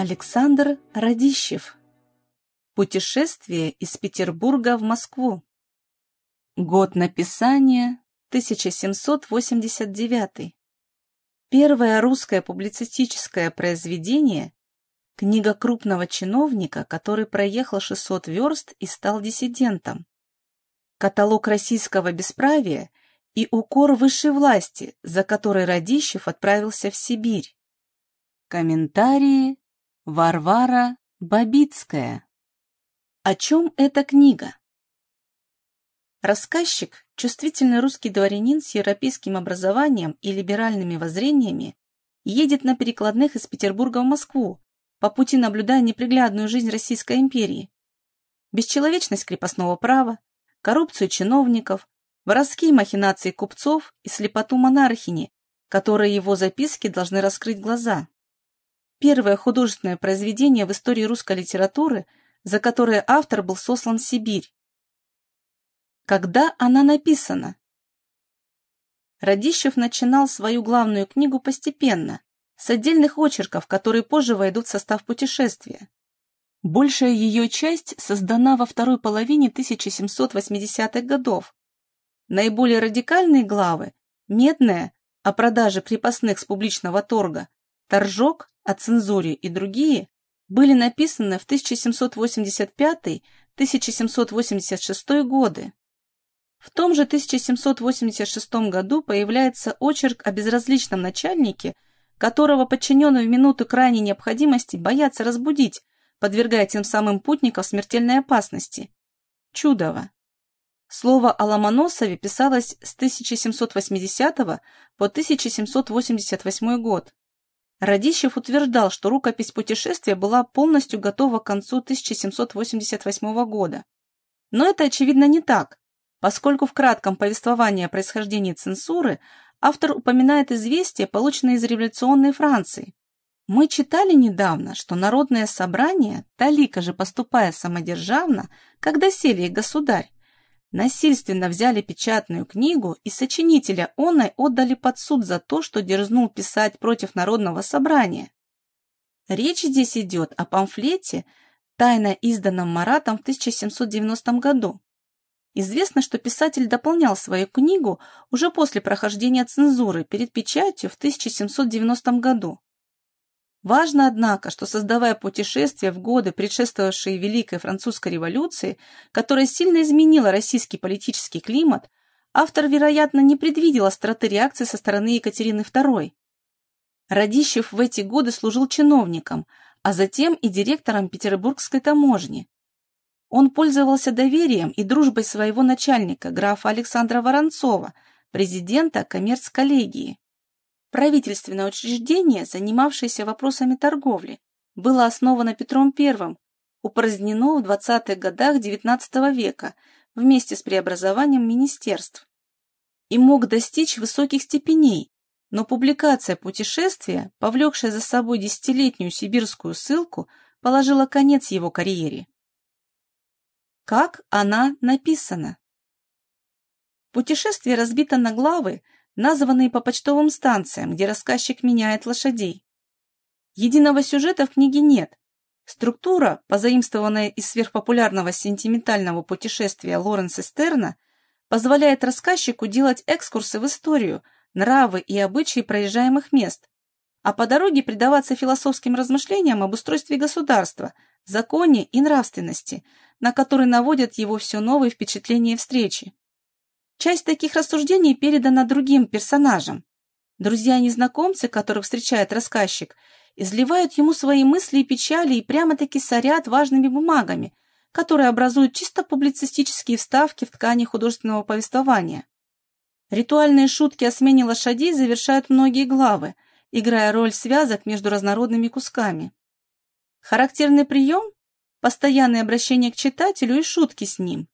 Александр Радищев. Путешествие из Петербурга в Москву. Год написания 1789. Первое русское публицистическое произведение – книга крупного чиновника, который проехал 600 верст и стал диссидентом. Каталог российского бесправия и укор высшей власти, за который Радищев отправился в Сибирь. Комментарии Варвара Бабицкая. О чем эта книга? Рассказчик, чувствительный русский дворянин с европейским образованием и либеральными воззрениями, едет на перекладных из Петербурга в Москву, по пути наблюдая неприглядную жизнь Российской империи. Бесчеловечность крепостного права, коррупцию чиновников, воровские махинации купцов и слепоту монархини, которые его записки должны раскрыть глаза первое художественное произведение в истории русской литературы, за которое автор был сослан в Сибирь. Когда она написана? Радищев начинал свою главную книгу постепенно, с отдельных очерков, которые позже войдут в состав путешествия. Большая ее часть создана во второй половине 1780-х годов. Наиболее радикальные главы – «Медная» о продаже крепостных с публичного торга, «Торжок» о цензуре и другие были написаны в 1785-1786 годы. В том же 1786 году появляется очерк о безразличном начальнике, которого подчиненные в минуту крайней необходимости боятся разбудить, подвергая тем самым путников смертельной опасности. Чудово. Слово о Ломоносове писалось с 1780 по 1788 год. Радищев утверждал, что рукопись путешествия была полностью готова к концу 1788 года. Но это, очевидно, не так, поскольку в кратком повествовании о происхождении цензуры автор упоминает известия, полученные из революционной Франции. Мы читали недавно, что народное собрание, талика же поступая самодержавно, когда сели и государь, насильственно взяли печатную книгу и сочинителя оной отдали под суд за то, что дерзнул писать против народного собрания. Речь здесь идет о памфлете, тайно изданном Маратом в 1790 году. Известно, что писатель дополнял свою книгу уже после прохождения цензуры перед печатью в 1790 году. Важно, однако, что создавая путешествия в годы, предшествовавшие Великой Французской революции, которая сильно изменила российский политический климат, автор, вероятно, не предвидел остроты реакции со стороны Екатерины II. Радищев в эти годы служил чиновником, а затем и директором Петербургской таможни. Он пользовался доверием и дружбой своего начальника, графа Александра Воронцова, президента коммерц-коллегии. Правительственное учреждение, занимавшееся вопросами торговли, было основано Петром I, упразднено в 20-х годах XIX века вместе с преобразованием министерств и мог достичь высоких степеней, но публикация путешествия, повлекшая за собой десятилетнюю сибирскую ссылку, положила конец его карьере. Как она написана? Путешествие разбито на главы, названные по почтовым станциям, где рассказчик меняет лошадей. Единого сюжета в книге нет. Структура, позаимствованная из сверхпопулярного сентиментального путешествия Лоренса Стерна, позволяет рассказчику делать экскурсы в историю, нравы и обычаи проезжаемых мест, а по дороге предаваться философским размышлениям об устройстве государства, законе и нравственности, на которые наводят его все новые впечатления встречи. Часть таких рассуждений передана другим персонажам. Друзья и незнакомцы, которых встречает рассказчик, изливают ему свои мысли и печали и прямо-таки сорят важными бумагами, которые образуют чисто публицистические вставки в ткани художественного повествования. Ритуальные шутки о смене лошадей завершают многие главы, играя роль связок между разнородными кусками. Характерный прием – постоянное обращение к читателю и шутки с ним.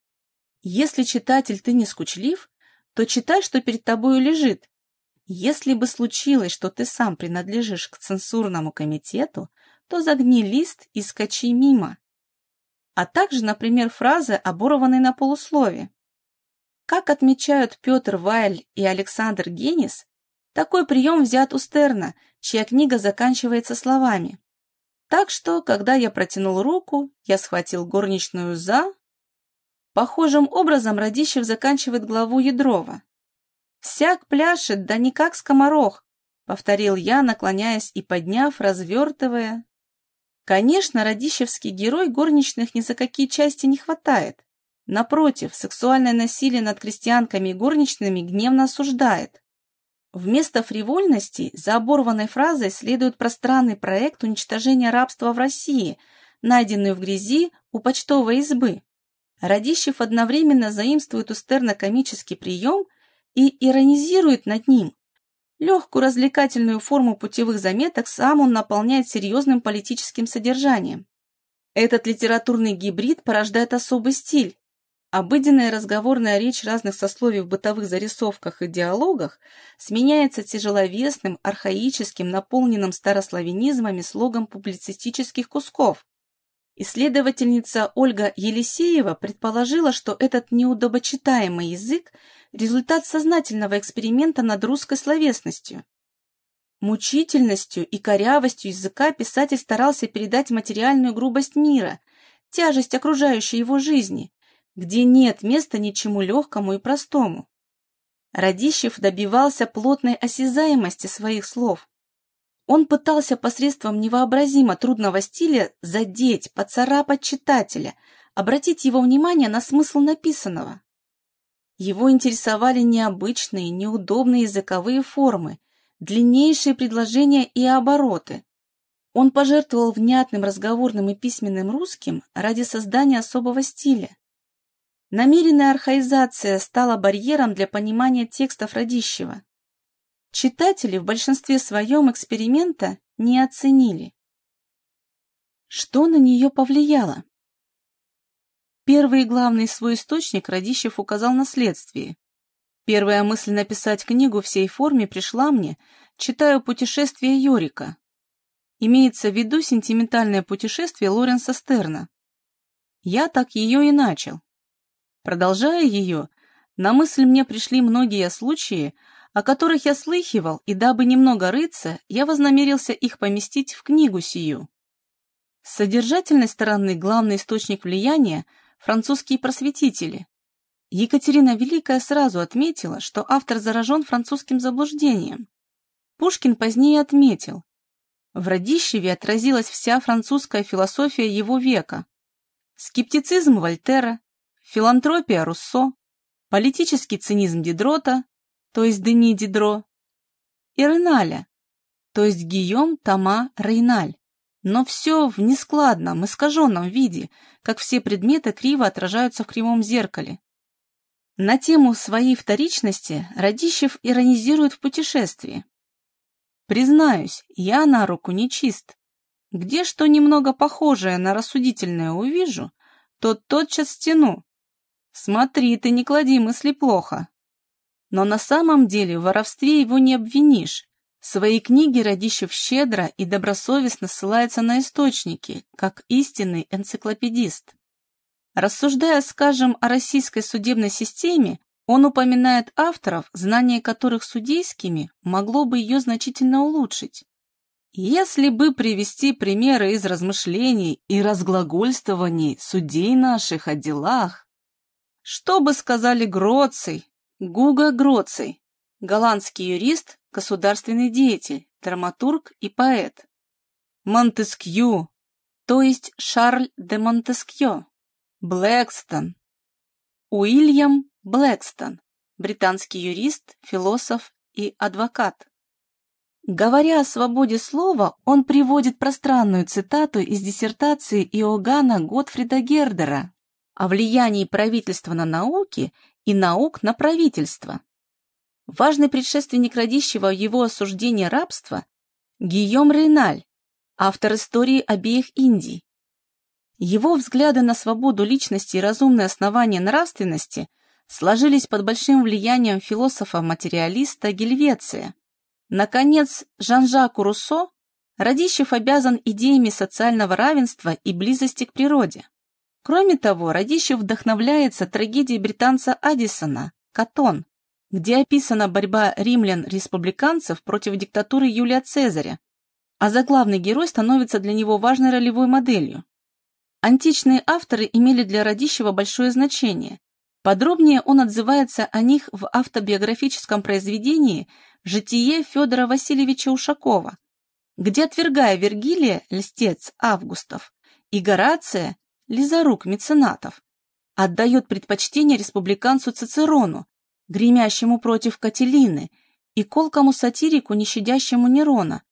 Если, читатель, ты не скучлив, то читай, что перед тобою лежит. Если бы случилось, что ты сам принадлежишь к цензурному комитету, то загни лист и скачи мимо. А также, например, фразы, оборванные на полуслове. Как отмечают Петр Вайль и Александр Генис, такой прием взят у Стерна, чья книга заканчивается словами Так что, когда я протянул руку, я схватил горничную за... Похожим образом Радищев заканчивает главу Ядрова. «Всяк пляшет, да не как скоморох», — повторил я, наклоняясь и подняв, развертывая. Конечно, радищевский герой горничных ни за какие части не хватает. Напротив, сексуальное насилие над крестьянками и горничными гневно осуждает. Вместо фривольности за оборванной фразой следует пространный проект уничтожения рабства в России, найденный в грязи у почтовой избы. Радищев одновременно заимствует у Стерна комический прием и иронизирует над ним. Легкую развлекательную форму путевых заметок сам он наполняет серьезным политическим содержанием. Этот литературный гибрид порождает особый стиль, Обыденная разговорная речь разных сословий в бытовых зарисовках и диалогах сменяется тяжеловесным, архаическим, наполненным старославянизмами слогом публицистических кусков. Исследовательница Ольга Елисеева предположила, что этот неудобочитаемый язык – результат сознательного эксперимента над русской словесностью. Мучительностью и корявостью языка писатель старался передать материальную грубость мира, тяжесть окружающей его жизни, где нет места ничему легкому и простому. Радищев добивался плотной осязаемости своих слов. Он пытался посредством невообразимо трудного стиля задеть, поцарапать читателя, обратить его внимание на смысл написанного. Его интересовали необычные, неудобные языковые формы, длиннейшие предложения и обороты. Он пожертвовал внятным разговорным и письменным русским ради создания особого стиля. Намеренная архаизация стала барьером для понимания текстов Радищева. Читатели в большинстве своем эксперимента не оценили. Что на нее повлияло? Первый и главный свой источник Радищев указал на следствие. Первая мысль написать книгу в сей форме пришла мне, читаю «Путешествие Йорика». Имеется в виду сентиментальное путешествие Лоренса Стерна. Я так ее и начал. Продолжая ее, на мысль мне пришли многие случаи, о которых я слыхивал, и дабы немного рыться, я вознамерился их поместить в книгу сию. С содержательной стороны главный источник влияния – французские просветители. Екатерина Великая сразу отметила, что автор заражен французским заблуждением. Пушкин позднее отметил, в Радищеве отразилась вся французская философия его века. Скептицизм Вольтера, филантропия Руссо, политический цинизм Дидрота, то есть Дени Дидро, и Реналя, то есть Гийом Тома Рейналь. Но все в нескладном, искаженном виде, как все предметы криво отражаются в кривом зеркале. На тему своей вторичности Радищев иронизирует в путешествии. Признаюсь, я на руку не чист. Где что немного похожее на рассудительное увижу, то тотчас стяну, Смотри, ты не клади мысли плохо. Но на самом деле в воровстве его не обвинишь. В своей книге Радищев щедро и добросовестно ссылается на источники, как истинный энциклопедист. Рассуждая, скажем, о российской судебной системе, он упоминает авторов, знание которых судейскими могло бы ее значительно улучшить. Если бы привести примеры из размышлений и разглагольствований судей наших о делах, что бы сказали Гроций, Гуга Гроций, голландский юрист, государственный деятель, драматург и поэт. Монтескью, то есть Шарль де Монтескьё, Блэкстон, Уильям Блэкстон, британский юрист, философ и адвокат. Говоря о свободе слова, он приводит пространную цитату из диссертации Иоганна Готфрида Гердера о влиянии правительства на науки и наук на правительство. Важный предшественник Радищева его осуждении рабства – Гийом Рейналь, автор истории обеих Индий. Его взгляды на свободу личности и разумные основания нравственности сложились под большим влиянием философа-материалиста Гельвеция. Наконец, Жан-Жаку Руссо Радищев обязан идеями социального равенства и близости к природе. Кроме того, Радищев вдохновляется трагедией британца Аддисона «Катон», где описана борьба римлян-республиканцев против диктатуры Юлия Цезаря. а заглавный герой становится для него важной ролевой моделью. Античные авторы имели для Радищева большое значение. Подробнее он отзывается о них в автобиографическом произведении «Житие Федора Васильевича Ушакова», где, отвергая Вергилия, льстец Августов, и Горация, лизорук меценатов, отдает предпочтение республиканцу Цицерону, гремящему против Кателины, и колкому сатирику, не щадящему Нерона,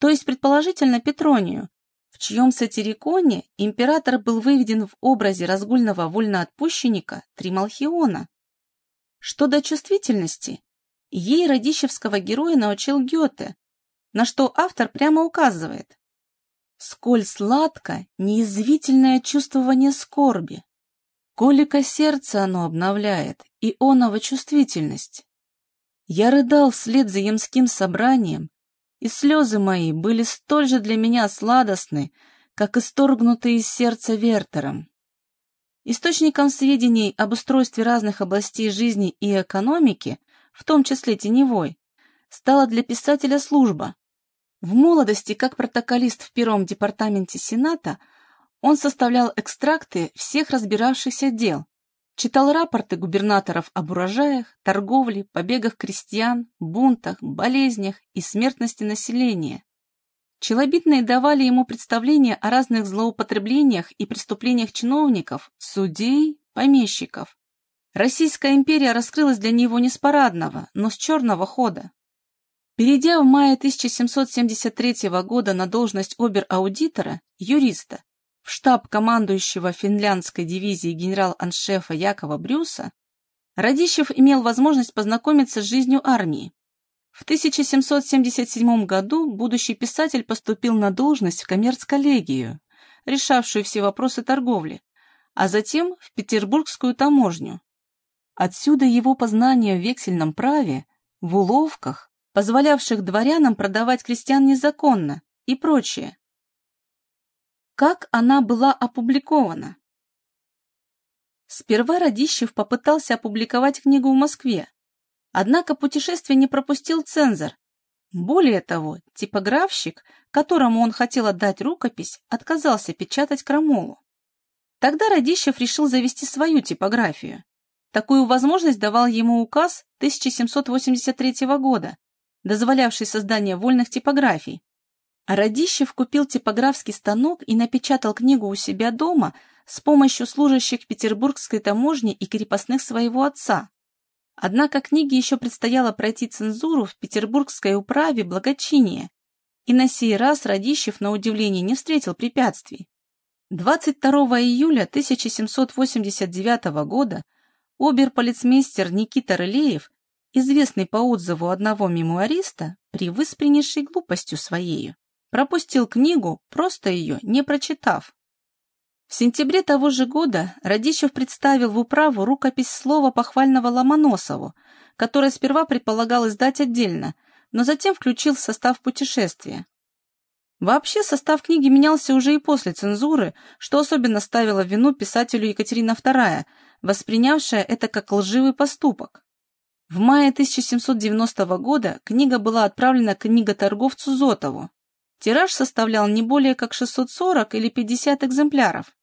то есть, предположительно, Петронию, в чьем сатириконе император был выведен в образе разгульного вольноотпущенника Трималхиона. Что до чувствительности, ей Радищевского героя научил Гёте, на что автор прямо указывает. Сколь сладко неизвительное чувствование скорби, колика сердца оно обновляет, и оного чувствительность. Я рыдал вслед за ямским собранием, и слезы мои были столь же для меня сладостны, как исторгнутые из сердца Вертером. Источником сведений об устройстве разных областей жизни и экономики, в том числе теневой, стала для писателя служба, в молодости, как протоколист в первом департаменте Сената, он составлял экстракты всех разбиравшихся дел, читал рапорты губернаторов об урожаях, торговле, побегах крестьян, бунтах, болезнях и смертности населения. Челобитные давали ему представления о разных злоупотреблениях и преступлениях чиновников, судей, помещиков. Российская империя раскрылась для него не с парадного, но с черного хода. Перейдя в мае 1773 года на должность обер-аудитора, юриста, в штаб командующего финляндской дивизии генерал-аншефа Якова Брюса, Радищев имел возможность познакомиться с жизнью армии. В 1777 году будущий писатель поступил на должность в коммерц-коллегию, решавшую все вопросы торговли, а затем в Петербургскую таможню. Отсюда его познания в вексельном праве, в уловках, позволявших дворянам продавать крестьян незаконно и прочее. Как она была опубликована? Сперва Радищев попытался опубликовать книгу в Москве, однако путешествие не пропустил цензор. Более того, типографщик, которому он хотел отдать рукопись, отказался печатать крамолу. Тогда Радищев решил завести свою типографию. Такую возможность давал ему указ 1783 года, дозволявший создание вольных типографий. А Радищев купил типографский станок и напечатал книгу у себя дома с помощью служащих петербургской таможни и крепостных своего отца. Однако книге еще предстояло пройти цензуру в петербургской управе благочиния, и на сей раз Радищев, на удивление, не встретил препятствий. 22 июля 1789 года обер-полицмейстер Никита Рылеев известный по отзыву одного мемуариста, превыспреннейшей глупостью своею, пропустил книгу, просто ее не прочитав. В сентябре того же года Радищев представил в управу рукопись слова похвального Ломоносову, которое сперва предполагал издать отдельно, но затем включил в состав путешествия. Вообще состав книги менялся уже и после цензуры, что особенно ставило вину писателю Екатерина II, воспринявшая это как лживый поступок. В мае 1790 года книга была отправлена книготорговцу Зотову. Тираж составлял не более как 640 или 50 экземпляров.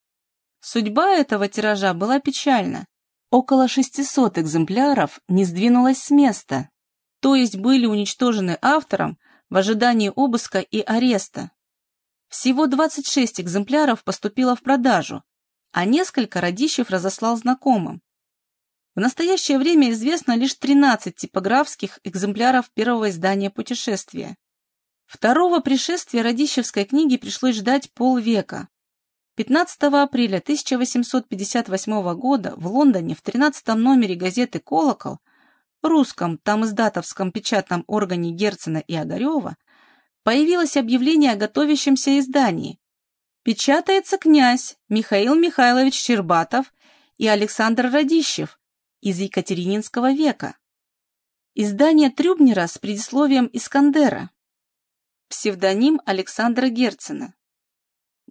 Судьба этого тиража была печальна. Около 600 экземпляров не сдвинулось с места, то есть были уничтожены автором в ожидании обыска и ареста. Всего 26 экземпляров поступило в продажу, а несколько Радищев разослал знакомым. В настоящее время известно лишь 13 типографских экземпляров первого издания «Путешествия». Второго пришествия Радищевской книги пришлось ждать полвека. 15 апреля 1858 года в Лондоне в 13 номере газеты «Колокол» русском, там издатовском печатном органе Герцена и Огарева, появилось объявление о готовящемся издании. Печатается князь Михаил Михайлович Щербатов и Александр Радищев, из Екатерининского века. Издание Трюбнера с предисловием Искандера. Псевдоним Александра Герцена.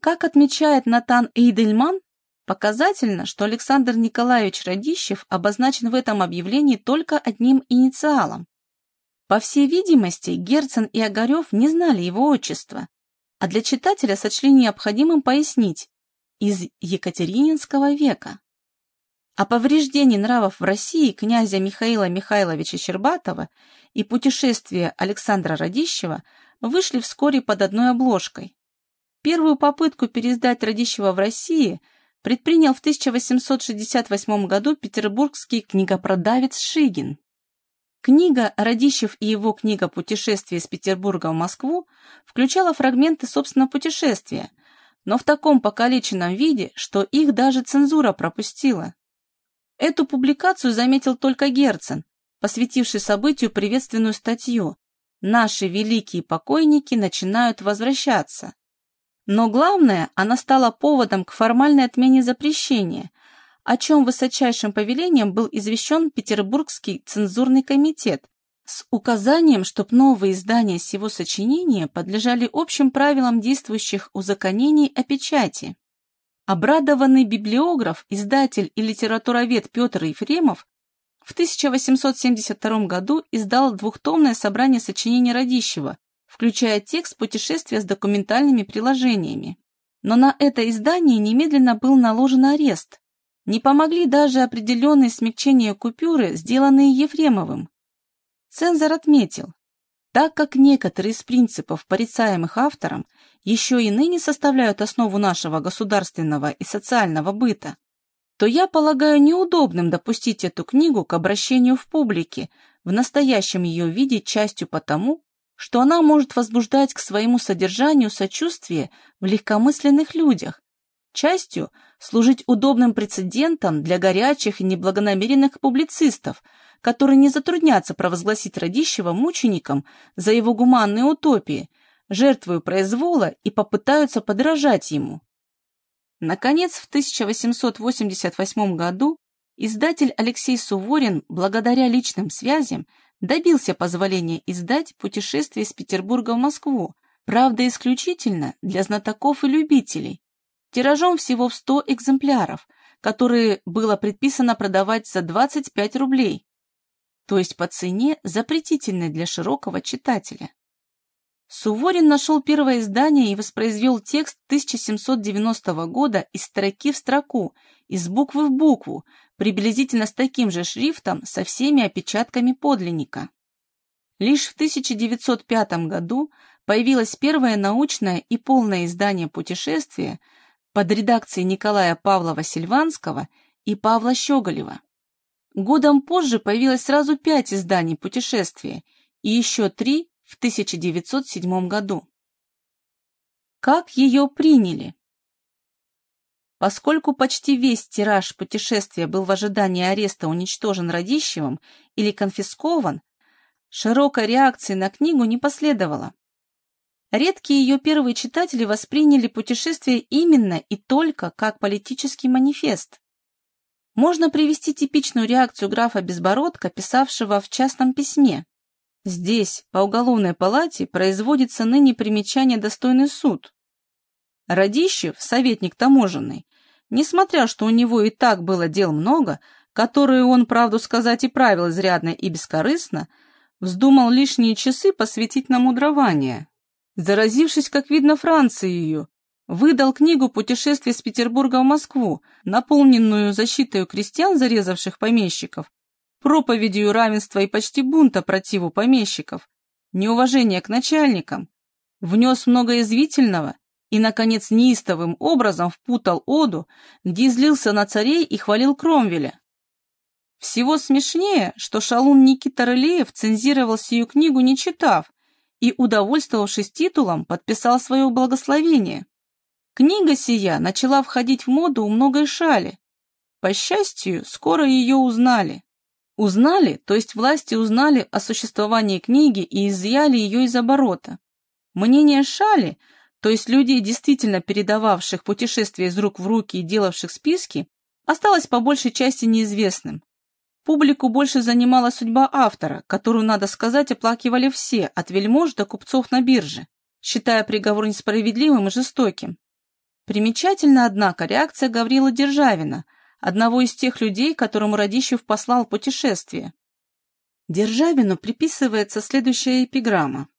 Как отмечает Натан Эйдельман, показательно, что Александр Николаевич Радищев обозначен в этом объявлении только одним инициалом. По всей видимости, Герцен и Огарев не знали его отчества, а для читателя сочли необходимым пояснить из Екатерининского века. О повреждении нравов в России князя Михаила Михайловича Щербатова и путешествия Александра Радищева вышли вскоре под одной обложкой. Первую попытку переиздать Радищева в России предпринял в 1868 году петербургский книгопродавец Шигин. Книга «Радищев и его книга «Путешествие из Петербурга в Москву» включала фрагменты собственного путешествия, но в таком покалеченном виде, что их даже цензура пропустила. Эту публикацию заметил только Герцен, посвятивший событию приветственную статью «Наши великие покойники начинают возвращаться». Но главное, она стала поводом к формальной отмене запрещения, о чем высочайшим повелением был извещен Петербургский цензурный комитет с указанием, чтоб новые издания сего сочинения подлежали общим правилам действующих узаконений о печати. Обрадованный библиограф, издатель и литературовед Петр Ефремов в 1872 году издал двухтомное собрание сочинений Радищева, включая текст путешествия с документальными приложениями. Но на это издание немедленно был наложен арест. Не помогли даже определенные смягчения купюры, сделанные Ефремовым. Цензор отметил, так как некоторые из принципов, порицаемых автором, еще и ныне составляют основу нашего государственного и социального быта, то я полагаю неудобным допустить эту книгу к обращению в публике в настоящем ее виде частью потому, что она может возбуждать к своему содержанию сочувствие в легкомысленных людях, частью служить удобным прецедентом для горячих и неблагонамеренных публицистов, которые не затруднятся провозгласить Радищева мучеником за его гуманные утопии – жертвою произвола и попытаются подражать ему. Наконец, в 1888 году издатель Алексей Суворин, благодаря личным связям, добился позволения издать «Путешествие из Петербурга в Москву», правда, исключительно для знатоков и любителей, тиражом всего в 100 экземпляров, которые было предписано продавать за 25 рублей, то есть по цене, запретительной для широкого читателя. Суворин нашел первое издание и воспроизвел текст 1790 года из строки в строку, из буквы в букву, приблизительно с таким же шрифтом, со всеми опечатками подлинника. Лишь в 1905 году появилось первое научное и полное издание путешествия под редакцией Николая Павлова Сильванского и Павла Щеголева. Годом позже появилось сразу пять изданий путешествия и еще три в 1907 году. Как ее приняли? Поскольку почти весь тираж путешествия был в ожидании ареста уничтожен Радищевым или конфискован, широкой реакции на книгу не последовало. Редкие ее первые читатели восприняли путешествие именно и только как политический манифест. Можно привести типичную реакцию графа Безбородка, писавшего в частном письме. Здесь, по уголовной палате, производится ныне примечание достойный суд. Радищев, советник таможенный, несмотря что у него и так было дел много, которые он, правду сказать, и правил изрядно и бескорыстно, вздумал лишние часы посвятить на мудрование. Заразившись, как видно, Францией, выдал книгу «Путешествие с Петербурга в Москву», наполненную защитой крестьян, зарезавших помещиков, проповедью равенства и почти бунта противу помещиков, неуважение к начальникам, внес много извительного и, наконец, неистовым образом впутал Оду, где излился на царей и хвалил Кромвеля. Всего смешнее, что шалун Никита Рылеев цензировал сию книгу, не читав, и, удовольствовавшись титулом, подписал свое благословение. Книга сия начала входить в моду у многой шали. По счастью, скоро ее узнали. Узнали, то есть власти узнали о существовании книги и изъяли ее из оборота. Мнение Шали, то есть людей, действительно передававших путешествия из рук в руки и делавших списки, осталось по большей части неизвестным. Публику больше занимала судьба автора, которую, надо сказать, оплакивали все, от вельмож до купцов на бирже, считая приговор несправедливым и жестоким. Примечательна, однако, реакция Гаврила Державина – одного из тех людей, которому Радищев послал путешествие. Державину приписывается следующая эпиграмма.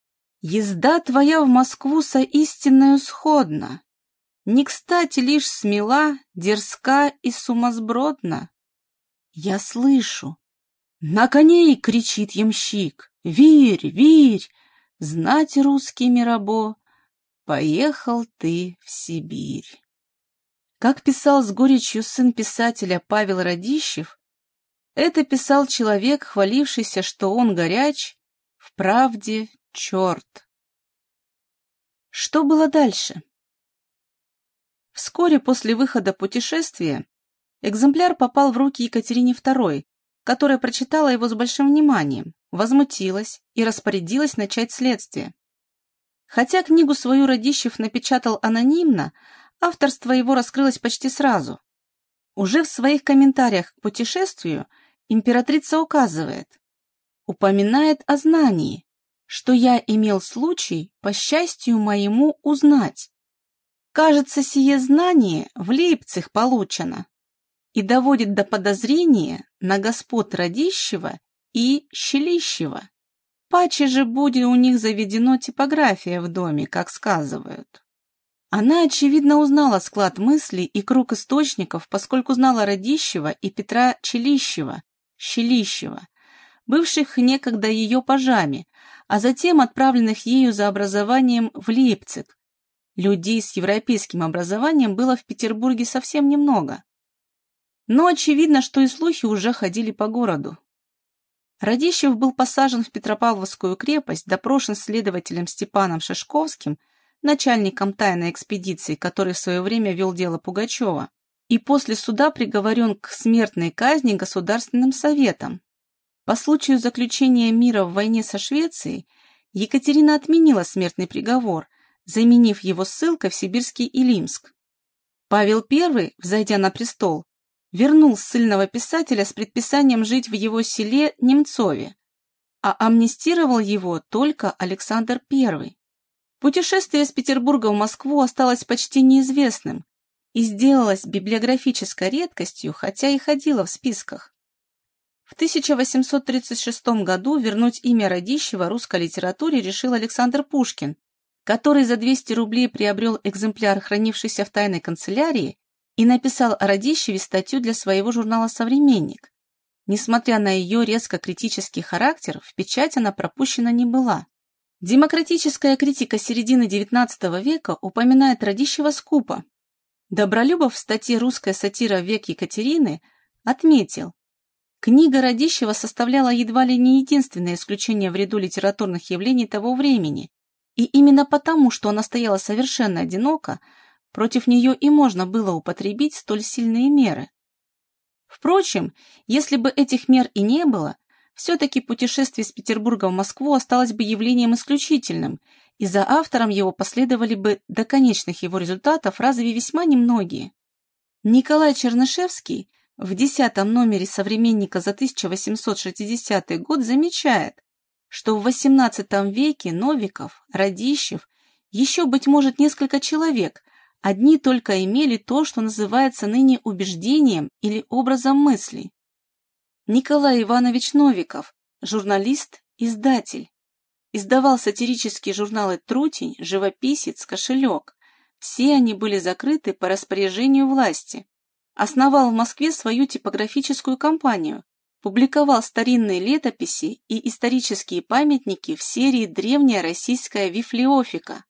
«Езда твоя в Москву со истинною сходна, не кстати лишь смела, дерзка и сумасбродна». Я слышу. На коней кричит ямщик. «Вирь, вирь! Знать русский мирабо, поехал ты в Сибирь». Как писал с горечью сын писателя Павел Радищев, это писал человек, хвалившийся, что он горяч, в правде черт. Что было дальше? Вскоре после выхода путешествия экземпляр попал в руки Екатерине II, которая прочитала его с большим вниманием, возмутилась и распорядилась начать следствие. Хотя книгу свою Радищев напечатал анонимно, авторство его раскрылось почти сразу. Уже в своих комментариях к путешествию императрица указывает, упоминает о знании, что я имел случай, по счастью моему, узнать. Кажется, сие знание в Лейпциг получено и доводит до подозрения на господ Радищева и Щелищева. Паче же будет у них заведено типография в доме, как сказывают. Она, очевидно, узнала склад мыслей и круг источников, поскольку знала Радищева и Петра Челищева, Щелищева, бывших некогда ее пажами, а затем отправленных ею за образованием в Лейпциг. Людей с европейским образованием было в Петербурге совсем немного. Но очевидно, что и слухи уже ходили по городу. Радищев был посажен в Петропавловскую крепость, допрошен следователем Степаном Шишковским, начальником тайной экспедиции, который в свое время вел дело Пугачева, и после суда приговорен к смертной казни Государственным советом. По случаю заключения мира в войне со Швецией Екатерина отменила смертный приговор, заменив его ссылкой в сибирский Илимск. Павел I, взойдя на престол, вернул ссыльного писателя с предписанием жить в его селе Немцове, а амнистировал его только Александр I. Путешествие с Петербурга в Москву осталось почти неизвестным и сделалось библиографической редкостью, хотя и ходило в списках. В 1836 году вернуть имя Радищева русской литературе решил Александр Пушкин, который за 200 рублей приобрел экземпляр, хранившийся в тайной канцелярии, и написал о Радищеве статью для своего журнала «Современник». Несмотря на ее резко критический характер, в печать она пропущена не была. Демократическая критика середины XIX века упоминает Радищева скупо. Добролюбов в статье «Русская сатира. Век Екатерины» отметил, книга Радищева составляла едва ли не единственное исключение в ряду литературных явлений того времени, и именно потому, что она стояла совершенно одиноко, Против нее и можно было употребить столь сильные меры. Впрочем, если бы этих мер и не было, все-таки путешествие с Петербурга в Москву осталось бы явлением исключительным, и за автором его последовали бы до конечных его результатов разве весьма немногие. Николай Чернышевский в десятом номере «Современника» за 1860 год замечает, что в XVIII веке Новиков, Радищев, еще, быть может, несколько человек Одни только имели то, что называется ныне убеждением или образом мысли. Николай Иванович Новиков, журналист, издатель. Издавал сатирические журналы «Трутень», «Живописец», «Кошелек». Все они были закрыты по распоряжению власти. Основал в Москве свою типографическую компанию, публиковал старинные летописи и исторические памятники в серии «Древняя российская вифлеофика»,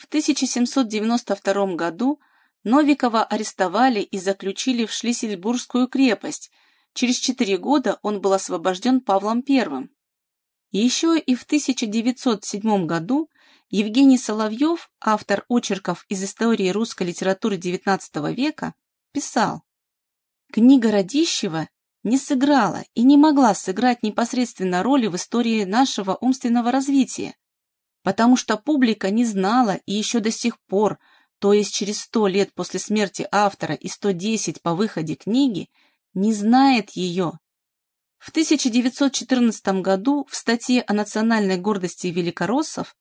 в 1792 году Новикова арестовали и заключили в Шлиссельбургскую крепость. Через четыре года он был освобожден Павлом I. Еще и в 1907 году Евгений Соловьев, автор очерков из истории русской литературы XIX века, писал «Книга Радищева не сыграла и не могла сыграть непосредственно роли в истории нашего умственного развития, потому что публика не знала и еще до сих пор, то есть через сто лет после смерти автора и 110 по выходе книги, не знает ее. В 1914 году в статье о национальной гордости великороссов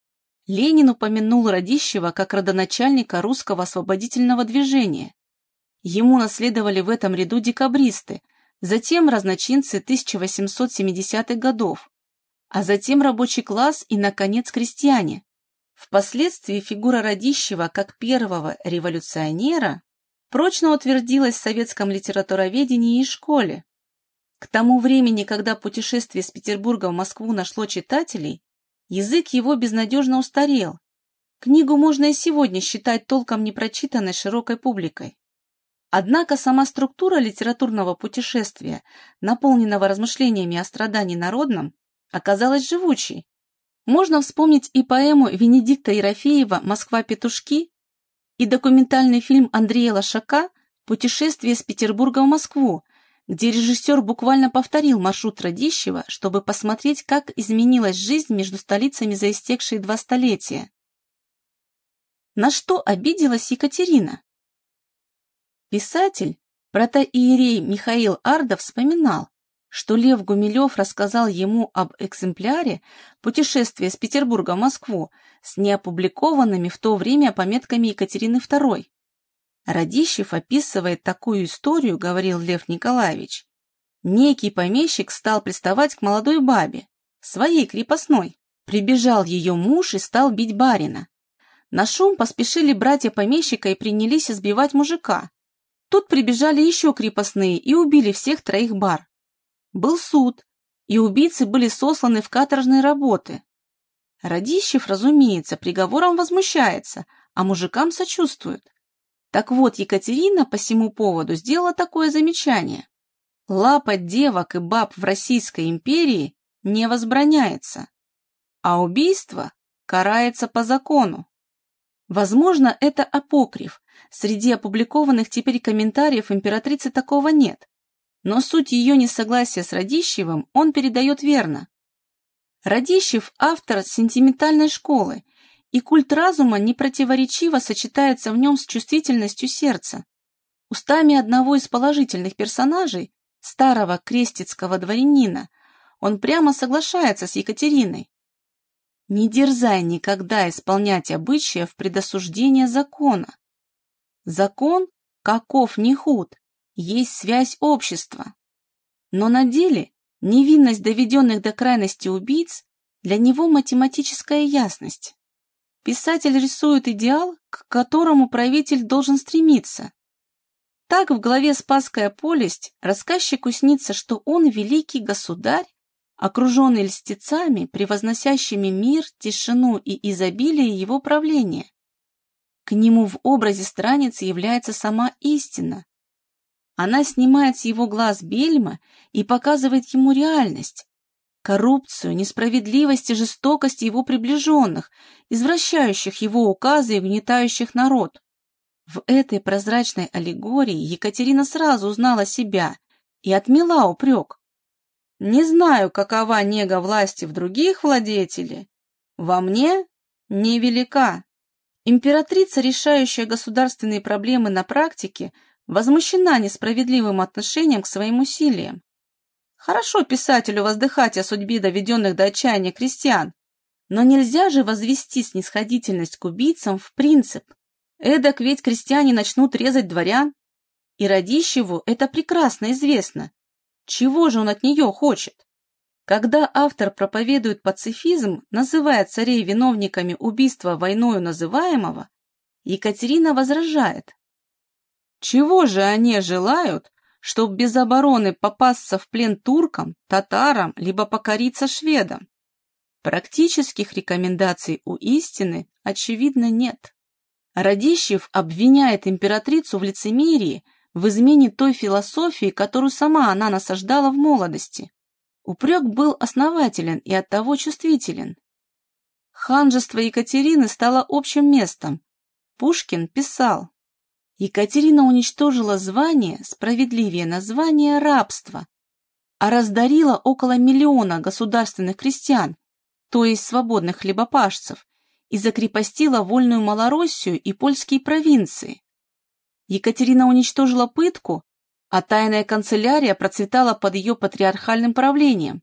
Ленин упомянул Радищева как родоначальника русского освободительного движения. Ему наследовали в этом ряду декабристы, затем разночинцы 1870-х годов, а затем рабочий класс и, наконец, крестьяне. Впоследствии фигура Радищева как первого революционера прочно утвердилась в советском литературоведении и школе. К тому времени, когда путешествие с Петербурга в Москву нашло читателей, язык его безнадежно устарел. Книгу можно и сегодня считать толком непрочитанной широкой публикой. Однако сама структура литературного путешествия, наполненного размышлениями о страдании народном, оказалась живучей. Можно вспомнить и поэму Венедикта Ерофеева «Москва-петушки» и документальный фильм Андрея Лошака «Путешествие с Петербурга в Москву», где режиссер буквально повторил маршрут Радищева, чтобы посмотреть, как изменилась жизнь между столицами за истекшие два столетия. На что обиделась Екатерина? Писатель, протоиерей Михаил Ардов вспоминал, что Лев Гумилев рассказал ему об экземпляре «Путешествие с Петербурга в Москву» с неопубликованными в то время пометками Екатерины II. Радищев описывает такую историю, говорил Лев Николаевич. Некий помещик стал приставать к молодой бабе, своей крепостной. Прибежал ее муж и стал бить барина. На шум поспешили братья помещика и принялись избивать мужика. Тут прибежали еще крепостные и убили всех троих бар. Был суд, и убийцы были сосланы в каторжные работы. Радищев, разумеется, приговором возмущается, а мужикам сочувствует. Так вот, Екатерина по всему поводу сделала такое замечание. Лапать девок и баб в Российской империи не возбраняется, а убийство карается по закону. Возможно, это апокриф. Среди опубликованных теперь комментариев императрицы такого нет. Но суть ее несогласия с Радищевым он передает верно. Радищев – автор сентиментальной школы, и культ разума непротиворечиво сочетается в нем с чувствительностью сердца. Устами одного из положительных персонажей, старого крестецкого дворянина, он прямо соглашается с Екатериной. Не дерзай никогда исполнять обычаи в предосуждение закона. Закон, каков ни худ, есть связь общества. Но на деле невинность доведенных до крайности убийц для него математическая ясность. Писатель рисует идеал, к которому правитель должен стремиться. Так в главе «Спасская полесть» рассказчику снится, что он великий государь, окруженный льстецами, превозносящими мир, тишину и изобилие его правления. К нему в образе страницы является сама истина. Она снимает с его глаз бельма и показывает ему реальность, коррупцию, несправедливость и жестокость его приближенных, извращающих его указы и гнетающих народ. В этой прозрачной аллегории Екатерина сразу узнала себя и отмела упрек. Не знаю, какова нега власти в других владетелей. Во мне невелика. Императрица, решающая государственные проблемы на практике, возмущена несправедливым отношением к своим усилиям. Хорошо писателю воздыхать о судьбе доведенных до отчаяния крестьян, но нельзя же возвести снисходительность к убийцам в принцип. Эдак ведь крестьяне начнут резать дворян. И Радищеву это прекрасно известно, чего же он от нее хочет? Когда автор проповедует пацифизм, называя царей виновниками убийства войною называемого, Екатерина возражает. Чего же они желают, чтоб без обороны попасться в плен туркам, татарам, либо покориться шведам? Практических рекомендаций у истины, очевидно, нет. Радищев обвиняет императрицу в лицемерии – в измене той философии, которую сама она насаждала в молодости. Упрек был основателен и оттого чувствителен. Ханжество Екатерины стало общим местом. Пушкин писал, Екатерина уничтожила звание, справедливее название рабства, а раздарила около миллиона государственных крестьян, то есть свободных хлебопашцев, и закрепостила вольную Малороссию и польские провинции. Екатерина уничтожила пытку, а тайная канцелярия процветала под ее патриархальным правлением.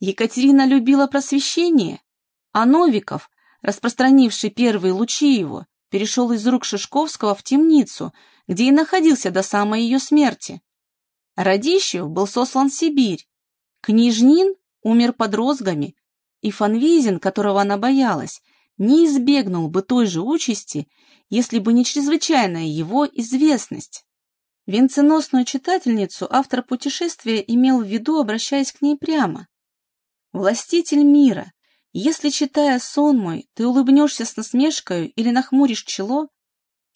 Екатерина любила просвещение, а Новиков, распространивший первые лучи его, перешел из рук Шишковского в темницу, где и находился до самой ее смерти. Радищев был сослан в Сибирь, Княжнин умер под розгами, и Фанвизин, которого она боялась, не избегнул бы той же участи, если бы не чрезвычайная его известность. Венценосную читательницу автор путешествия имел в виду, обращаясь к ней прямо. «Властитель мира, если, читая сон мой, ты улыбнешься с насмешкою или нахмуришь чело,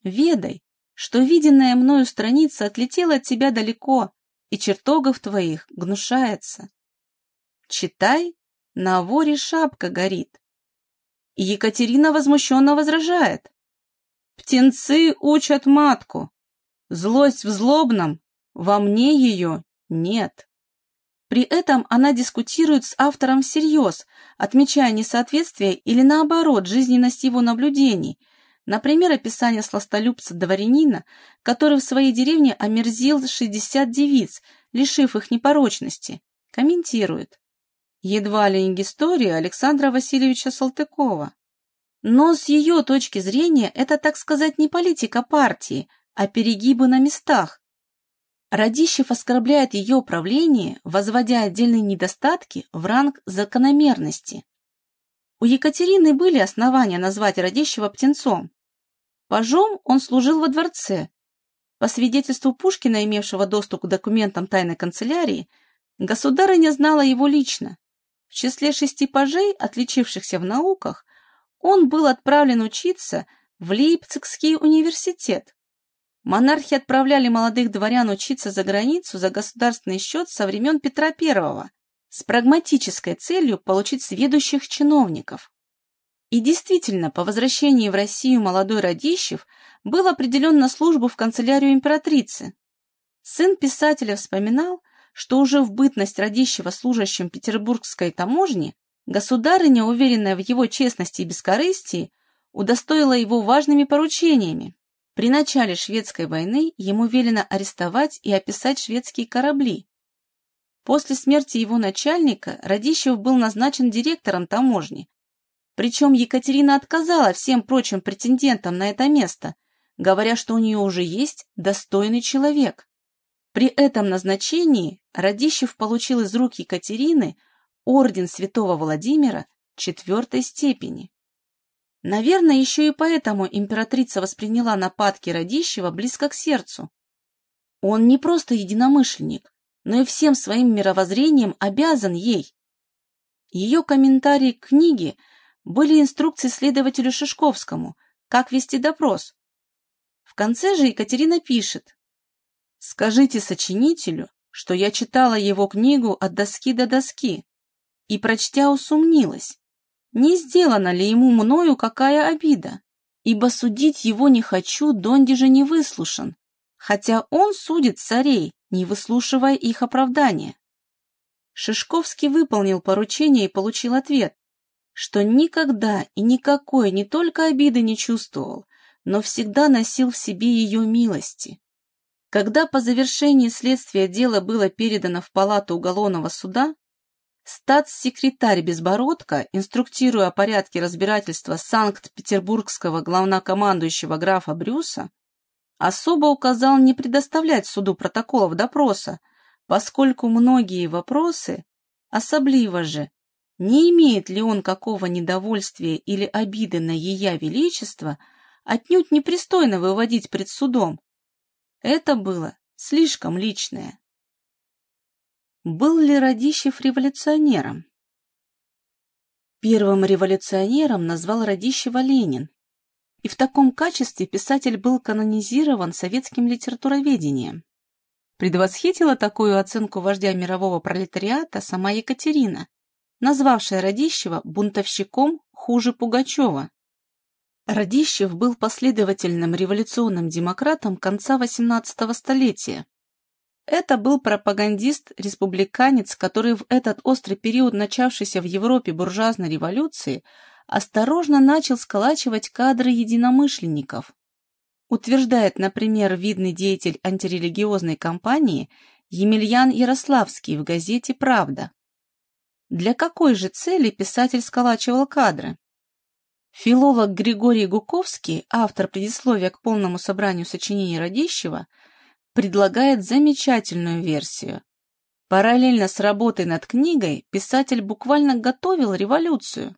ведай, что виденная мною страница отлетела от тебя далеко, и чертогов твоих гнушается. Читай, на воре шапка горит. И Екатерина возмущенно возражает. Птенцы учат матку. Злость в злобном, во мне ее нет. При этом она дискутирует с автором всерьез, отмечая несоответствие или наоборот жизненность его наблюдений, например, описание сластолюбца-дворянина, который в своей деревне омерзил 60 девиц, лишив их непорочности, комментирует. Едва ли не история Александра Васильевича Салтыкова. Но с ее точки зрения это, так сказать, не политика партии, а перегибы на местах. Радищев оскорбляет ее правление, возводя отдельные недостатки в ранг закономерности. У Екатерины были основания назвать Радищева птенцом. Пажом он служил во дворце. По свидетельству Пушкина, имевшего доступ к документам тайной канцелярии, государыня знала его лично. В числе шести пажей, отличившихся в науках, он был отправлен учиться в Лейпцигский университет. Монархи отправляли молодых дворян учиться за границу за государственный счет со времен Петра I с прагматической целью получить сведущих чиновников. И действительно, по возвращении в Россию молодой Радищев был определен на службу в канцелярию императрицы. Сын писателя вспоминал, что уже в бытность родищего служащим петербургской таможни государыня, уверенная в его честности и бескорыстии, удостоила его важными поручениями. При начале шведской войны ему велено арестовать и описать шведские корабли. После смерти его начальника Радищев был назначен директором таможни. Причем Екатерина отказала всем прочим претендентам на это место, говоря, что у нее уже есть достойный человек. При этом назначении Радищев получил из рук Екатерины орден святого Владимира четвертой степени. Наверное, еще и поэтому императрица восприняла нападки Радищева близко к сердцу. Он не просто единомышленник, но и всем своим мировоззрением обязан ей. Ее комментарии к книге были инструкции следователю Шишковскому, как вести допрос. В конце же Екатерина пишет, Скажите сочинителю, что я читала его книгу от доски до доски и, прочтя, усомнилась, не сделана ли ему мною какая обида, ибо судить его не хочу, донде же не выслушан, хотя он судит царей, не выслушивая их оправдания. Шишковский выполнил поручение и получил ответ, что никогда и никакой не только обиды не чувствовал, но всегда носил в себе ее милости. Когда по завершении следствия дело было передано в палату уголовного суда, статс-секретарь Безбородко, инструктируя о порядке разбирательства Санкт-Петербургского главнокомандующего графа Брюса, особо указал не предоставлять суду протоколов допроса, поскольку многие вопросы, особливо же, не имеет ли он какого недовольствия или обиды на Ея Величество, отнюдь непристойно выводить пред судом, это было слишком личное. Был ли Радищев революционером? Первым революционером назвал Радищева Ленин, и в таком качестве писатель был канонизирован советским литературоведением. Предвосхитила такую оценку вождя мирового пролетариата сама Екатерина, назвавшая Радищева бунтовщиком хуже Пугачева. Радищев был последовательным революционным демократом конца XVIII столетия. Это был пропагандист-республиканец, который в этот острый период начавшейся в Европе буржуазной революции осторожно начал сколачивать кадры единомышленников. Утверждает, например, видный деятель антирелигиозной кампании Емельян Ярославский в газете «Правда». Для какой же цели писатель сколачивал кадры? Филолог Григорий Гуковский, автор предисловия к полному собранию сочинений Радищева, предлагает замечательную версию. Параллельно с работой над книгой писатель буквально готовил революцию.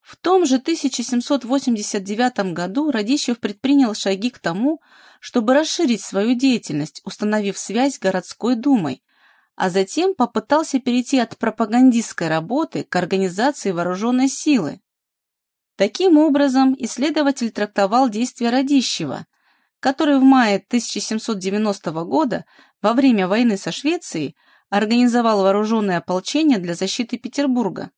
В том же 1789 году Радищев предпринял шаги к тому, чтобы расширить свою деятельность, установив связь с городской думой, а затем попытался перейти от пропагандистской работы к организации вооруженной силы. Таким образом, исследователь трактовал действия Радищева, который в мае 1790 года, во время войны со Швецией, организовал вооруженное ополчение для защиты Петербурга.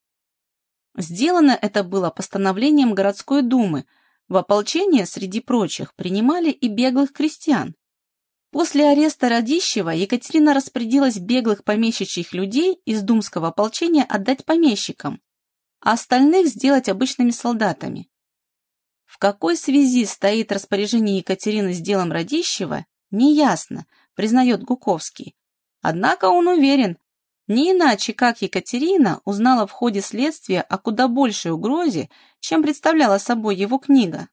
Сделано это было постановлением городской думы. В ополчение, среди прочих, принимали и беглых крестьян. После ареста Радищева Екатерина распорядилась беглых помещичьих людей из думского ополчения отдать помещикам, а остальных сделать обычными солдатами. В какой связи стоит распоряжение Екатерины с делом Радищева, неясно, признает Гуковский. Однако он уверен, не иначе, как Екатерина узнала в ходе следствия о куда большей угрозе, чем представляла собой его книга.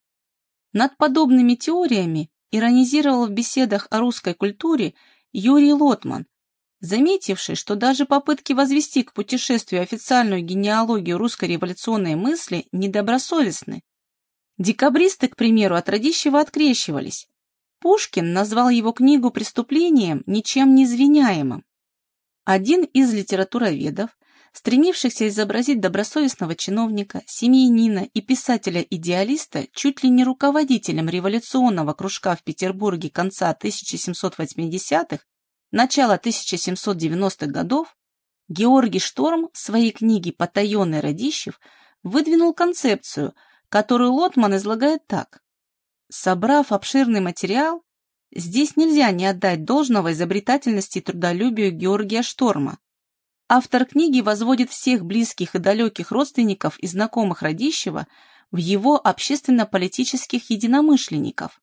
Над подобными теориями иронизировал в беседах о русской культуре Юрий Лотман, заметивший, что даже попытки возвести к путешествию официальную генеалогию русской революционной мысли недобросовестны. Декабристы, к примеру, от Радищева открещивались. Пушкин назвал его книгу преступлением, ничем не извиняемым. Один из литературоведов, стремившихся изобразить добросовестного чиновника, семьянина и писателя-идеалиста чуть ли не руководителем революционного кружка в Петербурге конца 1780-х, начала 1790-х годов, Георгий Шторм в своей книге «Потаенный Радищев» выдвинул концепцию, которую Лотман излагает так. Собрав обширный материал, Здесь нельзя не отдать должного изобретательности и трудолюбию Георгия Шторма. Автор книги возводит всех близких и далеких родственников и знакомых Радищева в его общественно-политических единомышленников.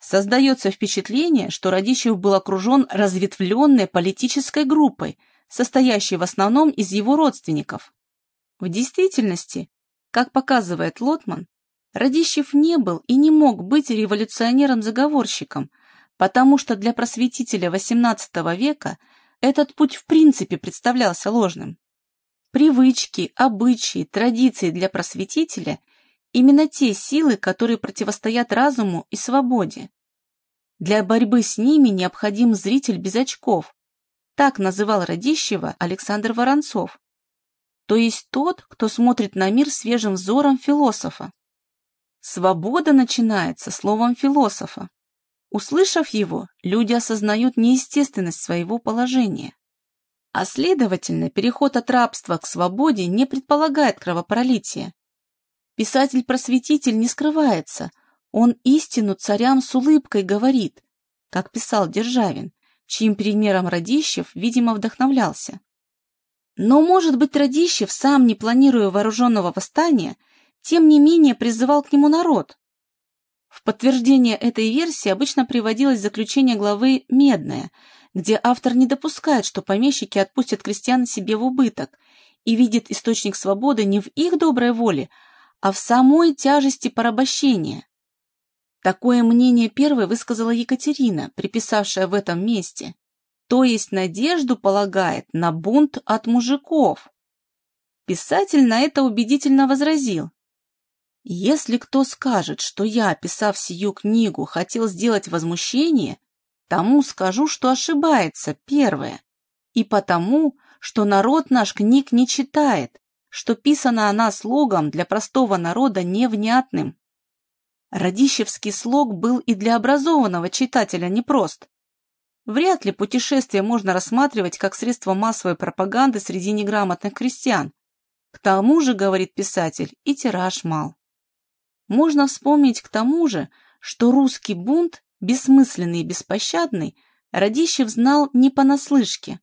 Создается впечатление, что Радищев был окружен разветвленной политической группой, состоящей в основном из его родственников. В действительности, как показывает Лотман, Радищев не был и не мог быть революционером-заговорщиком – потому что для просветителя XVIII века этот путь в принципе представлялся ложным. Привычки, обычаи, традиции для просветителя – именно те силы, которые противостоят разуму и свободе. Для борьбы с ними необходим зритель без очков. Так называл Радищева Александр Воронцов. То есть тот, кто смотрит на мир свежим взором философа. Свобода начинается словом философа. Услышав его, люди осознают неестественность своего положения. А следовательно, переход от рабства к свободе не предполагает кровопролития. Писатель-просветитель не скрывается, он истину царям с улыбкой говорит, как писал Державин, чьим примером Радищев, видимо, вдохновлялся. Но, может быть, Радищев, сам не планируя вооруженного восстания, тем не менее призывал к нему народ, в подтверждение этой версии обычно приводилось заключение главы «Медная», где автор не допускает, что помещики отпустят крестьян себе в убыток и видит источник свободы не в их доброй воле, а в самой тяжести порабощения. Такое мнение первой высказала Екатерина, приписавшая в этом месте. То есть надежду полагает на бунт от мужиков. Писатель на это убедительно возразил. Если кто скажет, что я, писав сию книгу, хотел сделать возмущение, тому скажу, что ошибается, первое, и потому, что народ наш книг не читает, что писана она слогом для простого народа невнятным. Радищевский слог был и для образованного читателя непрост. Вряд ли путешествие можно рассматривать как средство массовой пропаганды среди неграмотных крестьян. К тому же, говорит писатель, и тираж мал. Можно вспомнить к тому же, что русский бунт, бессмысленный и беспощадный, Радищев знал не понаслышке.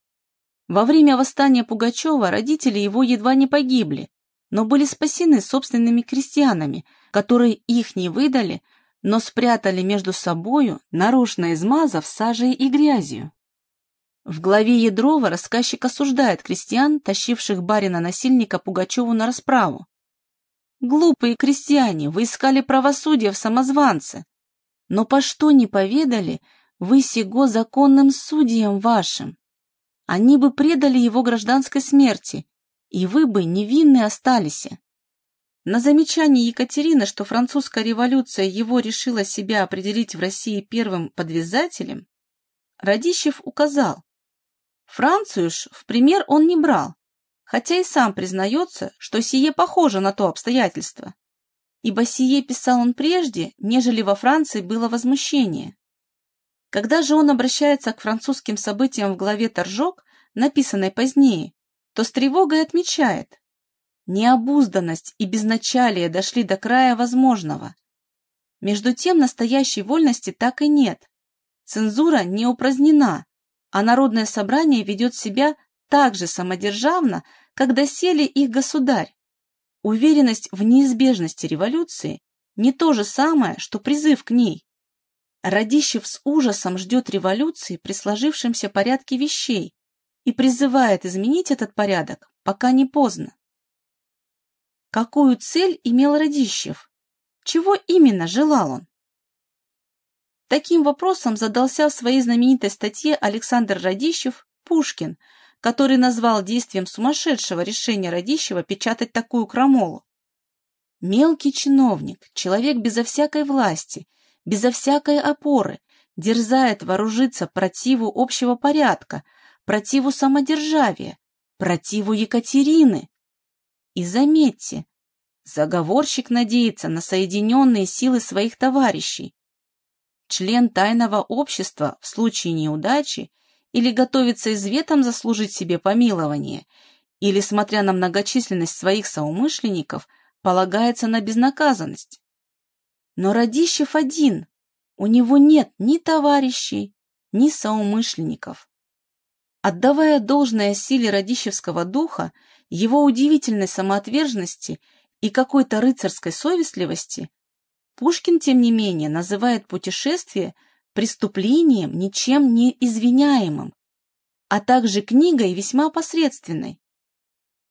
Во время восстания Пугачева родители его едва не погибли, но были спасены собственными крестьянами, которые их не выдали, но спрятали между собою, нарочно измазав сажей и грязью. В главе Ядрова рассказчик осуждает крестьян, тащивших барина-насильника Пугачеву на расправу. Глупые крестьяне, вы искали правосудие в самозванце. Но по что не поведали, вы сего законным судьям вашим. Они бы предали его гражданской смерти, и вы бы невинны остались. На замечание Екатерины, что французская революция его решила себя определить в России первым подвязателем, Радищев указал, Францию ж в пример он не брал, хотя и сам признается, что сие похоже на то обстоятельство, ибо сие писал он прежде, нежели во Франции было возмущение. Когда же он обращается к французским событиям в главе «Торжок», написанной позднее, то с тревогой отмечает «Необузданность и безначалие дошли до края возможного». Между тем настоящей вольности так и нет. Цензура не упразднена, а народное собрание ведет себя так же самодержавно, как доселе их государь. Уверенность в неизбежности революции не то же самое, что призыв к ней. Радищев с ужасом ждет революции при сложившемся порядке вещей и призывает изменить этот порядок, пока не поздно. Какую цель имел Радищев? Чего именно желал он? Таким вопросом задался в своей знаменитой статье Александр Радищев Пушкин, который назвал действием сумасшедшего решения Радищева печатать такую крамолу. Мелкий чиновник, человек безо всякой власти, безо всякой опоры, дерзает вооружиться противу общего порядка, противу самодержавия, противу Екатерины. И заметьте, заговорщик надеется на соединенные силы своих товарищей. Член тайного общества в случае неудачи или готовится изветом заслужить себе помилование, или, смотря на многочисленность своих соумышленников, полагается на безнаказанность. Но Радищев один, у него нет ни товарищей, ни соумышленников. Отдавая должное силе радищевского духа, его удивительной самоотверженности и какой-то рыцарской совестливости, Пушкин, тем не менее, называет путешествие преступлением, ничем не извиняемым, а также книгой весьма посредственной.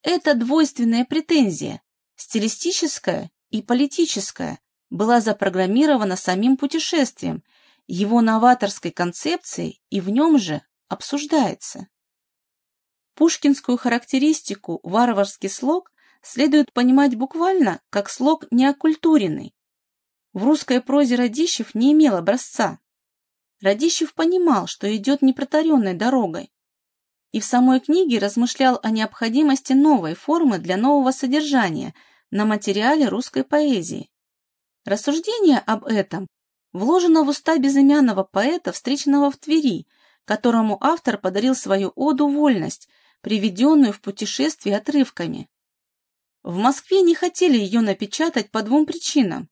Эта двойственная претензия, стилистическая и политическая, была запрограммирована самим путешествием, его новаторской концепцией и в нем же обсуждается. Пушкинскую характеристику «варварский слог» следует понимать буквально как слог неокультуренный. В русской прозе Радищев не имел образца. Радищев понимал, что идет непротаренной дорогой, и в самой книге размышлял о необходимости новой формы для нового содержания на материале русской поэзии. Рассуждение об этом вложено в уста безымянного поэта, встреченного в Твери, которому автор подарил свою оду «Вольность», приведенную в путешествии отрывками. В Москве не хотели ее напечатать по двум причинам.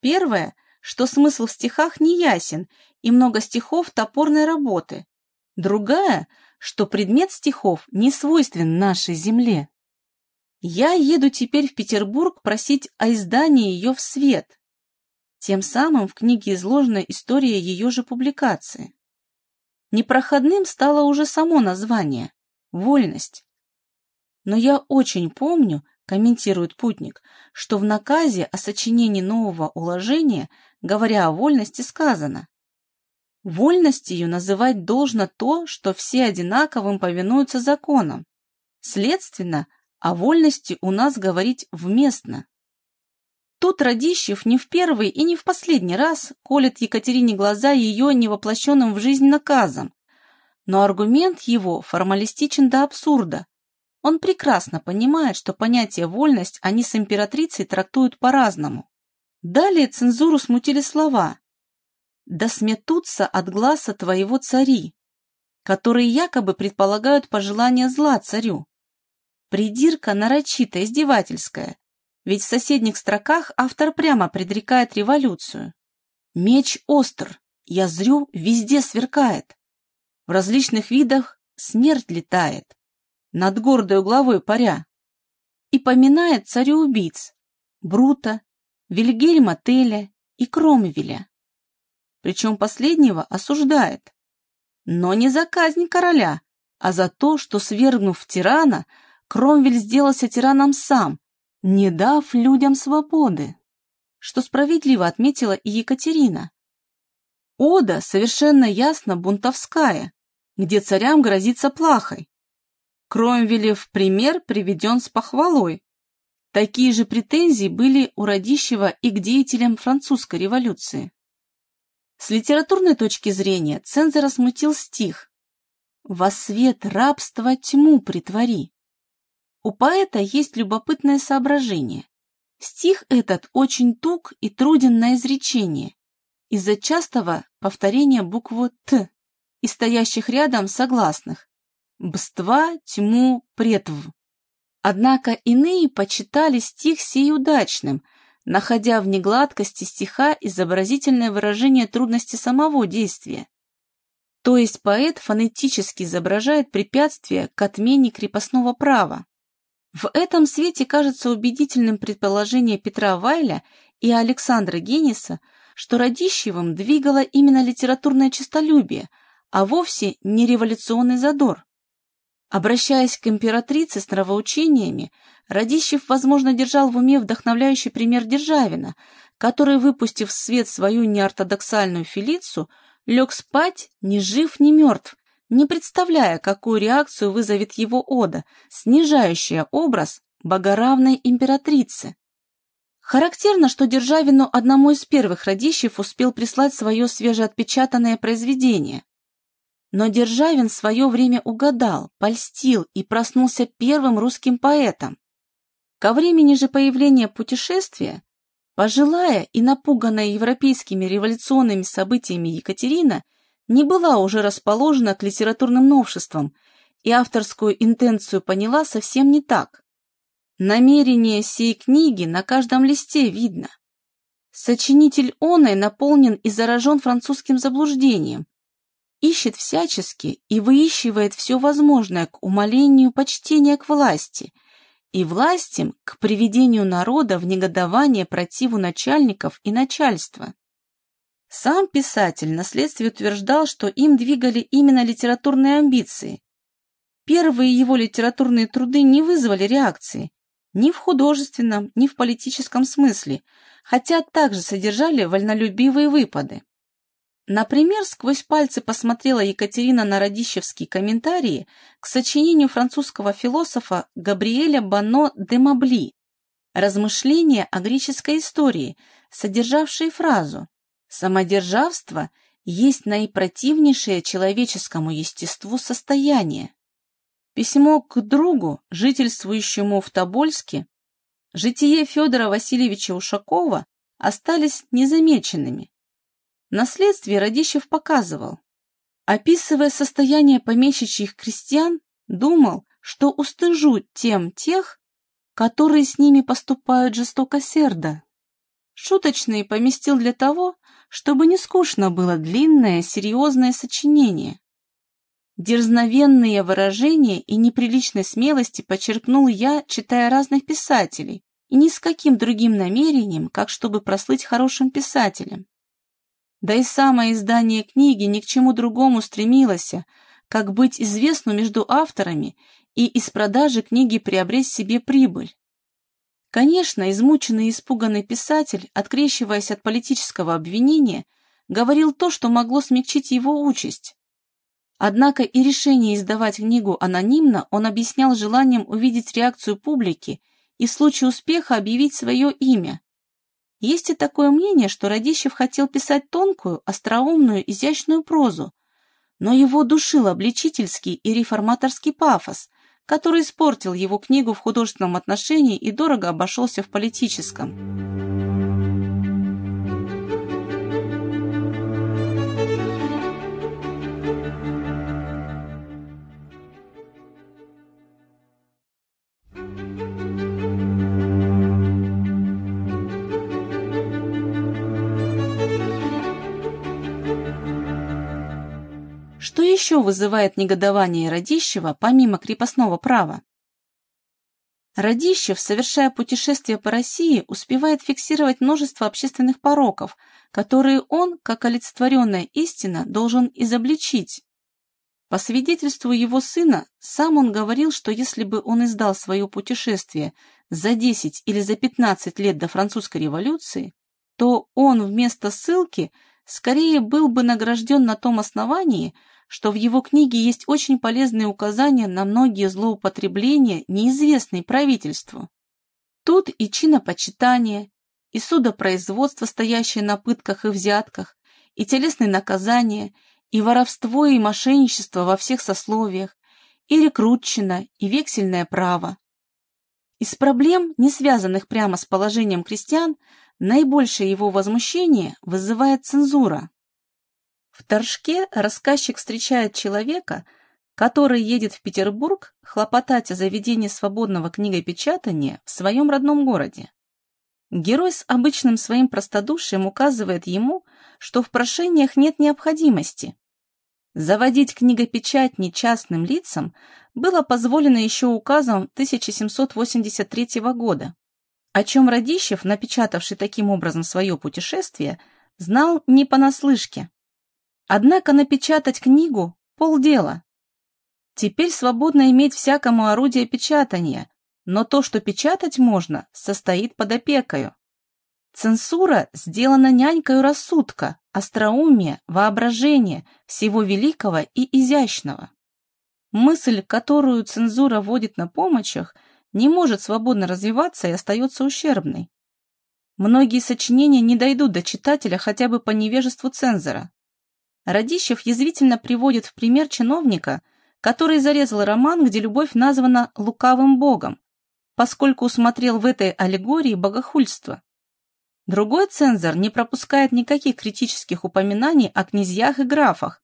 Первое, что смысл в стихах не ясен и много стихов топорной работы. Другая, что предмет стихов не свойствен нашей земле. Я еду теперь в Петербург просить о издании ее в свет, тем самым в книге изложена история ее же публикации. Непроходным стало уже само название – «Вольность». Но я очень помню, комментирует путник, что в наказе о сочинении нового уложения, говоря о вольности, сказано «Вольностью называть должно то, что все одинаковым повинуются законам. Следственно, о вольности у нас говорить вместно». Тут Радищев не в первый и не в последний раз колет Екатерине глаза ее невоплощенным в жизнь наказом. Но аргумент его формалистичен до абсурда. Он прекрасно понимает, что понятие «вольность» они с императрицей трактуют по-разному. Далее цензуру смутили слова «Да сметутся от глаза твоего цари», которые якобы предполагают пожелание зла царю. Придирка нарочито издевательская, ведь в соседних строках автор прямо предрекает революцию. Меч остр, я зрю, везде сверкает. В различных видах смерть летает, над гордой главой паря. И поминает царю-убийц, Брута, Вильгельма Теля и Кромвеля. Причем последнего осуждает. Но не за казнь короля, а за то, что, свергнув тирана, Кромвель сделался тираном сам не дав людям свободы, что справедливо отметила и Екатерина. Ода совершенно ясно бунтовская, где царям грозится плахой. Кромвелев пример приведен с похвалой. Такие же претензии были у Радищева и к деятелям французской революции. С литературной точки зрения цензор смутил стих «Во свет рабства тьму притвори». У поэта есть любопытное соображение. Стих этот очень туг и труден на изречение из-за частого повторения буквы «т» и стоящих рядом согласных «бства», «тьму», «претв». Однако иные почитали стих сей удачным, находя в негладкости стиха изобразительное выражение трудности самого действия. То есть поэт фонетически изображает препятствие к отмене крепостного права. В этом свете кажется убедительным предположение Петра Вайля и Александра Генниса, что Радищевым двигало именно литературное честолюбие, а вовсе не революционный задор. Обращаясь к императрице с нравоучениями, Радищев, возможно, держал в уме вдохновляющий пример Державина, который, выпустив в свет свою неортодоксальную филицу, лег спать ни жив, ни мертв, не представляя, какую реакцию вызовет его ода, снижающая образ богоравной императрицы. Характерно, что Державину одному из первых Радищев успел прислать свое свежеотпечатанное произведение. Но Державин свое время угадал, польстил и проснулся первым русским поэтом. Ко времени же появления путешествия, пожилая и напуганная европейскими революционными событиями Екатерина не была уже расположена к литературным новшествам и авторскую интенцию поняла совсем не так. Намерение сей книги на каждом листе видно. Сочинитель оной наполнен и заражен французским заблуждением, ищет всячески и выищивает все возможное к умолению почтения к власти и властям к приведению народа в негодование противу начальников и начальства. Сам писатель на следствии утверждал, что им двигали именно литературные амбиции. Первые его литературные труды не вызвали реакции, ни в художественном, ни в политическом смысле, хотя также содержали вольнолюбивые выпады. Например, сквозь пальцы посмотрела Екатерина на радищевские комментарии к сочинению французского философа Габриэля Бано де Мабли «Размышления о греческой истории», содержавшие фразу «Самодержавство есть наипротивнейшее человеческому естеству состояние». Письмо к другу, жительствующему в Тобольске, житие Федора Васильевича Ушакова остались незамеченными. Наследствие Радищев показывал. Описывая состояние помещичьих крестьян, думал, что устыжу тем тех, которые с ними поступают жестокосердо. Шуточные поместил для того, чтобы не скучно было длинное, серьезное сочинение. Дерзновенные выражения и неприличной смелости почерпнул я, читая разных писателей, и ни с каким другим намерением, как чтобы прослыть хорошим писателем. Да и самое издание книги ни к чему другому стремилось, как быть известну между авторами и из продажи книги приобрести себе прибыль. Конечно, измученный и испуганный писатель, открещиваясь от политического обвинения, говорил то, что могло смягчить его участь. Однако и решение издавать книгу анонимно он объяснял желанием увидеть реакцию публики и в случае успеха объявить свое имя. Есть и такое мнение, что Радищев хотел писать тонкую, остроумную, изящную прозу, но его душил обличительский и реформаторский пафос, который испортил его книгу в художественном отношении и дорого обошелся в политическом. Что еще вызывает негодование Радищева, помимо крепостного права? Радищев, совершая путешествие по России, успевает фиксировать множество общественных пороков, которые он, как олицетворенная истина, должен изобличить. По свидетельству его сына, сам он говорил, что если бы он издал свое путешествие за 10 или за 15 лет до французской революции, то он вместо ссылки скорее был бы награжден на том основании, что в его книге есть очень полезные указания на многие злоупотребления, неизвестные правительству. Тут и чинопочитание, и судопроизводство, стоящее на пытках и взятках, и телесные наказания, и воровство и мошенничество во всех сословиях, и рекрутчина, и вексельное право. Из проблем, не связанных прямо с положением крестьян, наибольшее его возмущение вызывает цензура. В Торжке рассказчик встречает человека, который едет в Петербург хлопотать о заведении свободного книгопечатания в своем родном городе. Герой с обычным своим простодушием указывает ему, что в прошениях нет необходимости. Заводить книгопечатни частным лицам было позволено еще указом 1783 года, о чем Радищев, напечатавший таким образом свое путешествие, знал не понаслышке. Однако напечатать книгу – полдела. Теперь свободно иметь всякому орудие печатания, но то, что печатать можно, состоит под опекою. Цензура сделана нянькою рассудка, остроумия, воображения, всего великого и изящного. Мысль, которую цензура вводит на помощях, не может свободно развиваться и остается ущербной. Многие сочинения не дойдут до читателя хотя бы по невежеству цензора. Радищев язвительно приводит в пример чиновника, который зарезал роман, где любовь названа «лукавым богом», поскольку усмотрел в этой аллегории богохульство. Другой цензор не пропускает никаких критических упоминаний о князьях и графах,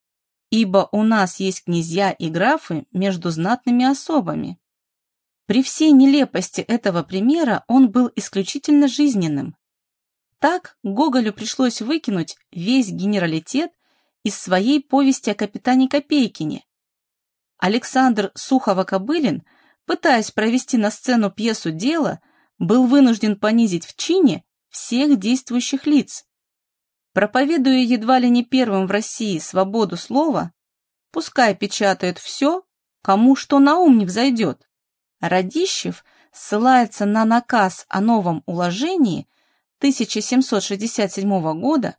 ибо у нас есть князья и графы между знатными особами. При всей нелепости этого примера он был исключительно жизненным. Так Гоголю пришлось выкинуть весь генералитет из своей повести о капитане Копейкине. Александр Сухово-Кобылин, пытаясь провести на сцену пьесу «Дело», был вынужден понизить в чине всех действующих лиц. Проповедуя едва ли не первым в России свободу слова, пускай печатают все, кому что на ум не взойдет. Радищев ссылается на наказ о новом уложении 1767 года,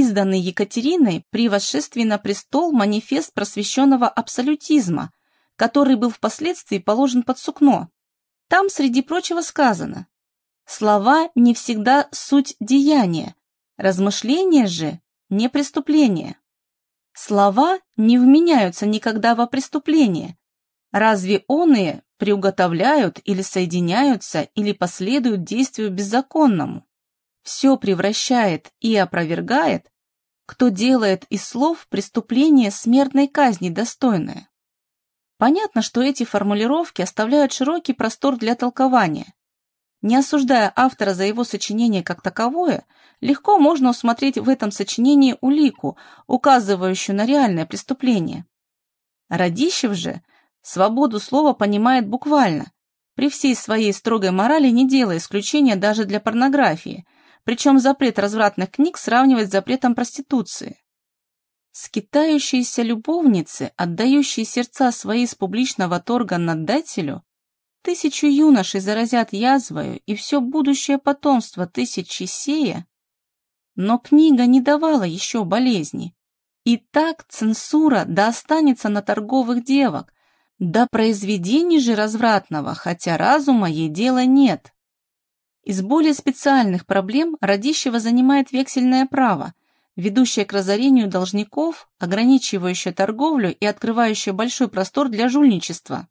изданный Екатериной при восшествии на престол манифест просвещенного абсолютизма, который был впоследствии положен под сукно. Там, среди прочего, сказано «Слова не всегда суть деяния, размышления же не преступление». Слова не вменяются никогда во преступление. Разве оные приуготовляют или соединяются или последуют действию беззаконному? Все превращает и опровергает, кто делает из слов преступление смертной казни достойное. Понятно, что эти формулировки оставляют широкий простор для толкования. Не осуждая автора за его сочинение как таковое, легко можно усмотреть в этом сочинении улику, указывающую на реальное преступление. Радищев же свободу слова понимает буквально, при всей своей строгой морали не делая исключения даже для порнографии, причем запрет развратных книг сравнивать с запретом проституции. Скитающиеся любовницы, отдающие сердца свои с публичного торга наддателю, тысячу юношей заразят язвою и все будущее потомство тысячи сея, но книга не давала еще болезни. И так цензура да останется на торговых девок, да произведений же развратного, хотя разума ей дела нет. Из более специальных проблем Радищева занимает вексельное право, ведущее к разорению должников, ограничивающее торговлю и открывающее большой простор для жульничества.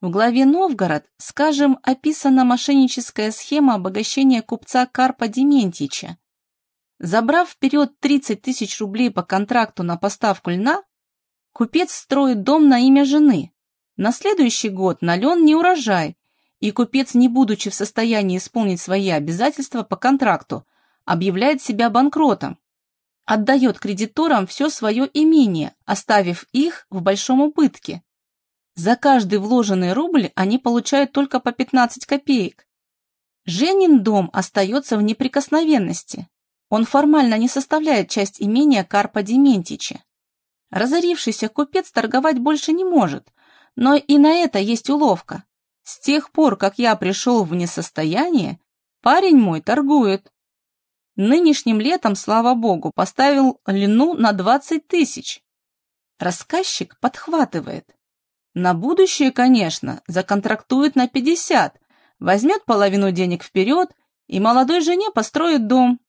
В главе «Новгород», скажем, описана мошенническая схема обогащения купца Карпа Дементьича. Забрав вперед 30 тысяч рублей по контракту на поставку льна, купец строит дом на имя жены. На следующий год на лен не урожай, и купец, не будучи в состоянии исполнить свои обязательства по контракту, объявляет себя банкротом, отдает кредиторам все свое имение, оставив их в большом убытке. За каждый вложенный рубль они получают только по 15 копеек. Женин дом остается в неприкосновенности. Он формально не составляет часть имения Карпа Дементича. Разорившийся купец торговать больше не может, но и на это есть уловка. С тех пор, как я пришел в несостояние, парень мой торгует. Нынешним летом, слава богу, поставил льну на 20 тысяч. Рассказчик подхватывает. На будущее, конечно, законтрактует на 50, возьмет половину денег вперед и молодой жене построит дом.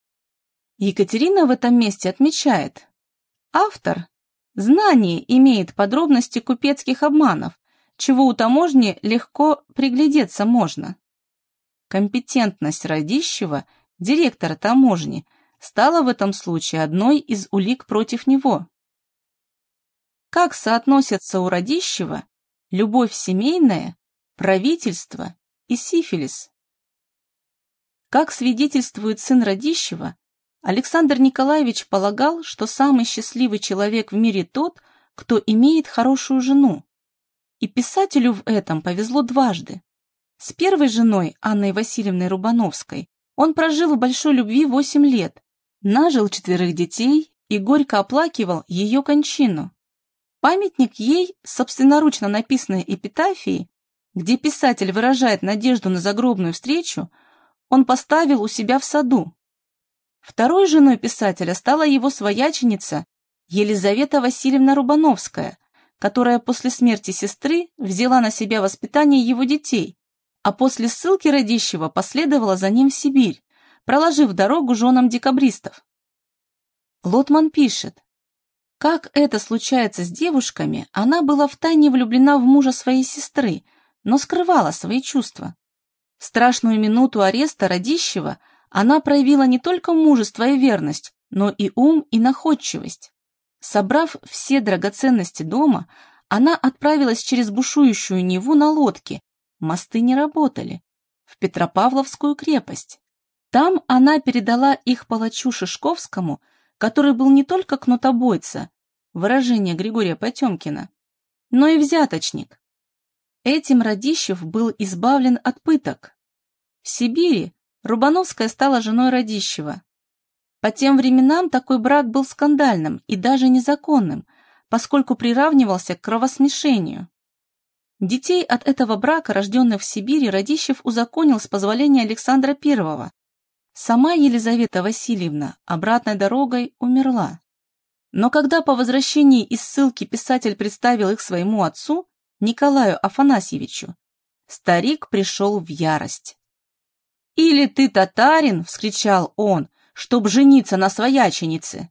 Екатерина в этом месте отмечает. Автор знание имеет подробности купецких обманов, чего у таможни легко приглядеться можно. Компетентность Радищева – директора таможни, стала в этом случае одной из улик против него. Как соотносятся у Радищева любовь семейная, правительство и сифилис? Как свидетельствует сын Радищева, Александр Николаевич полагал, что самый счастливый человек в мире тот, кто имеет хорошую жену. И писателю в этом повезло дважды. С первой женой, Анной Васильевной Рубановской, он прожил в большой любви восемь лет, нажил четверых детей и горько оплакивал ее кончину. Памятник ей, собственноручно написанной эпитафией, где писатель выражает надежду на загробную встречу, он поставил у себя в саду. Второй женой писателя стала его свояченица Елизавета Васильевна Рубановская, которая после смерти сестры взяла на себя воспитание его детей а после ссылки Радищева последовала за ним в Сибирь, проложив дорогу женам декабристов. Лотман пишет, как это случается с девушками, она была втайне влюблена в мужа своей сестры, но скрывала свои чувства. В страшную минуту ареста Радищева она проявила не только мужество и верность, но и ум и находчивость. Собрав все драгоценности дома, она отправилась через бушующую Неву на лодке мосты не работали, в Петропавловскую крепость. Там она передала их палачу Шишковскому, который был не только кнутобойца, выражение Григория Потемкина, но и взяточник. Этим Радищев был избавлен от пыток. В Сибири Рубановская стала женой Радищева. По тем временам такой брак был скандальным и даже незаконным, поскольку приравнивался к кровосмешению. Детей от этого брака, рожденных в Сибири, Радищев узаконил с позволения Александра I. Сама Елизавета Васильевна обратной дорогой умерла. Но когда по возвращении из ссылки писатель представил их своему отцу, Николаю Афанасьевичу, старик пришел в ярость. «Или ты татарин!» — вскричал он, чтоб жениться на свояченице.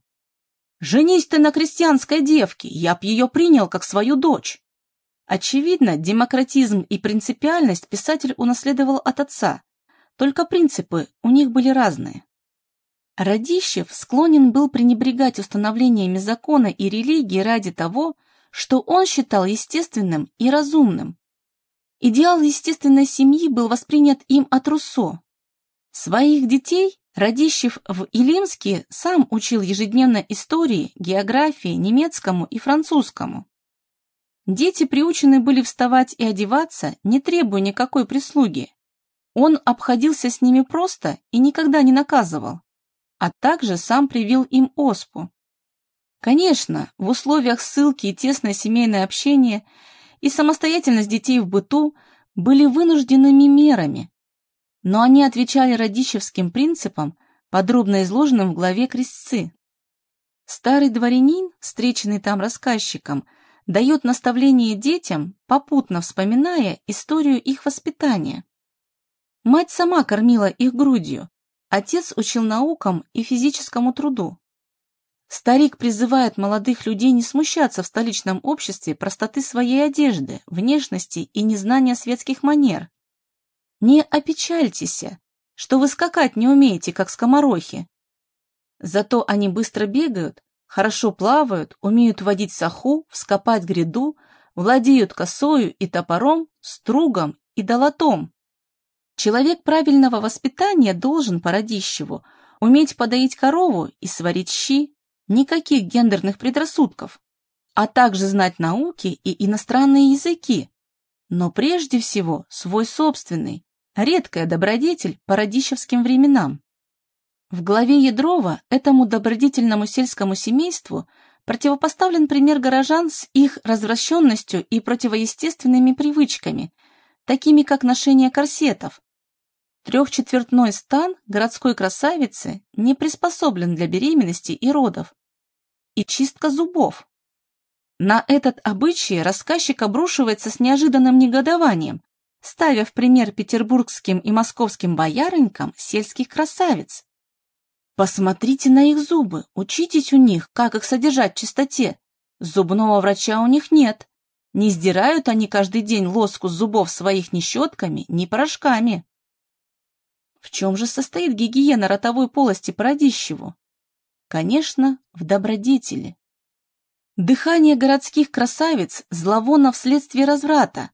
«Женись ты на крестьянской девке, я б ее принял как свою дочь». Очевидно, демократизм и принципиальность писатель унаследовал от отца, только принципы у них были разные. Радищев склонен был пренебрегать установлениями закона и религии ради того, что он считал естественным и разумным. Идеал естественной семьи был воспринят им от Руссо. Своих детей Радищев в Илимске сам учил ежедневно истории, географии, немецкому и французскому. Дети приучены были вставать и одеваться, не требуя никакой прислуги. Он обходился с ними просто и никогда не наказывал, а также сам привил им оспу. Конечно, в условиях ссылки и тесное семейное общение и самостоятельность детей в быту были вынужденными мерами, но они отвечали радищевским принципам, подробно изложенным в главе «Крестцы». Старый дворянин, встреченный там рассказчиком, дает наставление детям, попутно вспоминая историю их воспитания. Мать сама кормила их грудью, отец учил наукам и физическому труду. Старик призывает молодых людей не смущаться в столичном обществе простоты своей одежды, внешности и незнания светских манер. Не опечальтесь, что вы скакать не умеете, как скоморохи. Зато они быстро бегают, хорошо плавают, умеют водить саху, вскопать гряду, владеют косою и топором, стругом и долотом. Человек правильного воспитания должен по Радищеву уметь подоить корову и сварить щи, никаких гендерных предрассудков, а также знать науки и иностранные языки, но прежде всего свой собственный, редкая добродетель по радищевским временам. В главе Ядрова этому добродетельному сельскому семейству противопоставлен пример горожан с их развращенностью и противоестественными привычками, такими как ношение корсетов. Трехчетвертной стан городской красавицы не приспособлен для беременности и родов. И чистка зубов. На этот обычай рассказчик обрушивается с неожиданным негодованием, ставя в пример петербургским и московским боярынькам сельских красавиц. Посмотрите на их зубы, учитесь у них, как их содержать в чистоте. Зубного врача у них нет. Не сдирают они каждый день лоску зубов своих ни щетками, ни порошками. В чем же состоит гигиена ротовой полости Породищеву? Конечно, в добродетели. Дыхание городских красавиц зловонно вследствие разврата.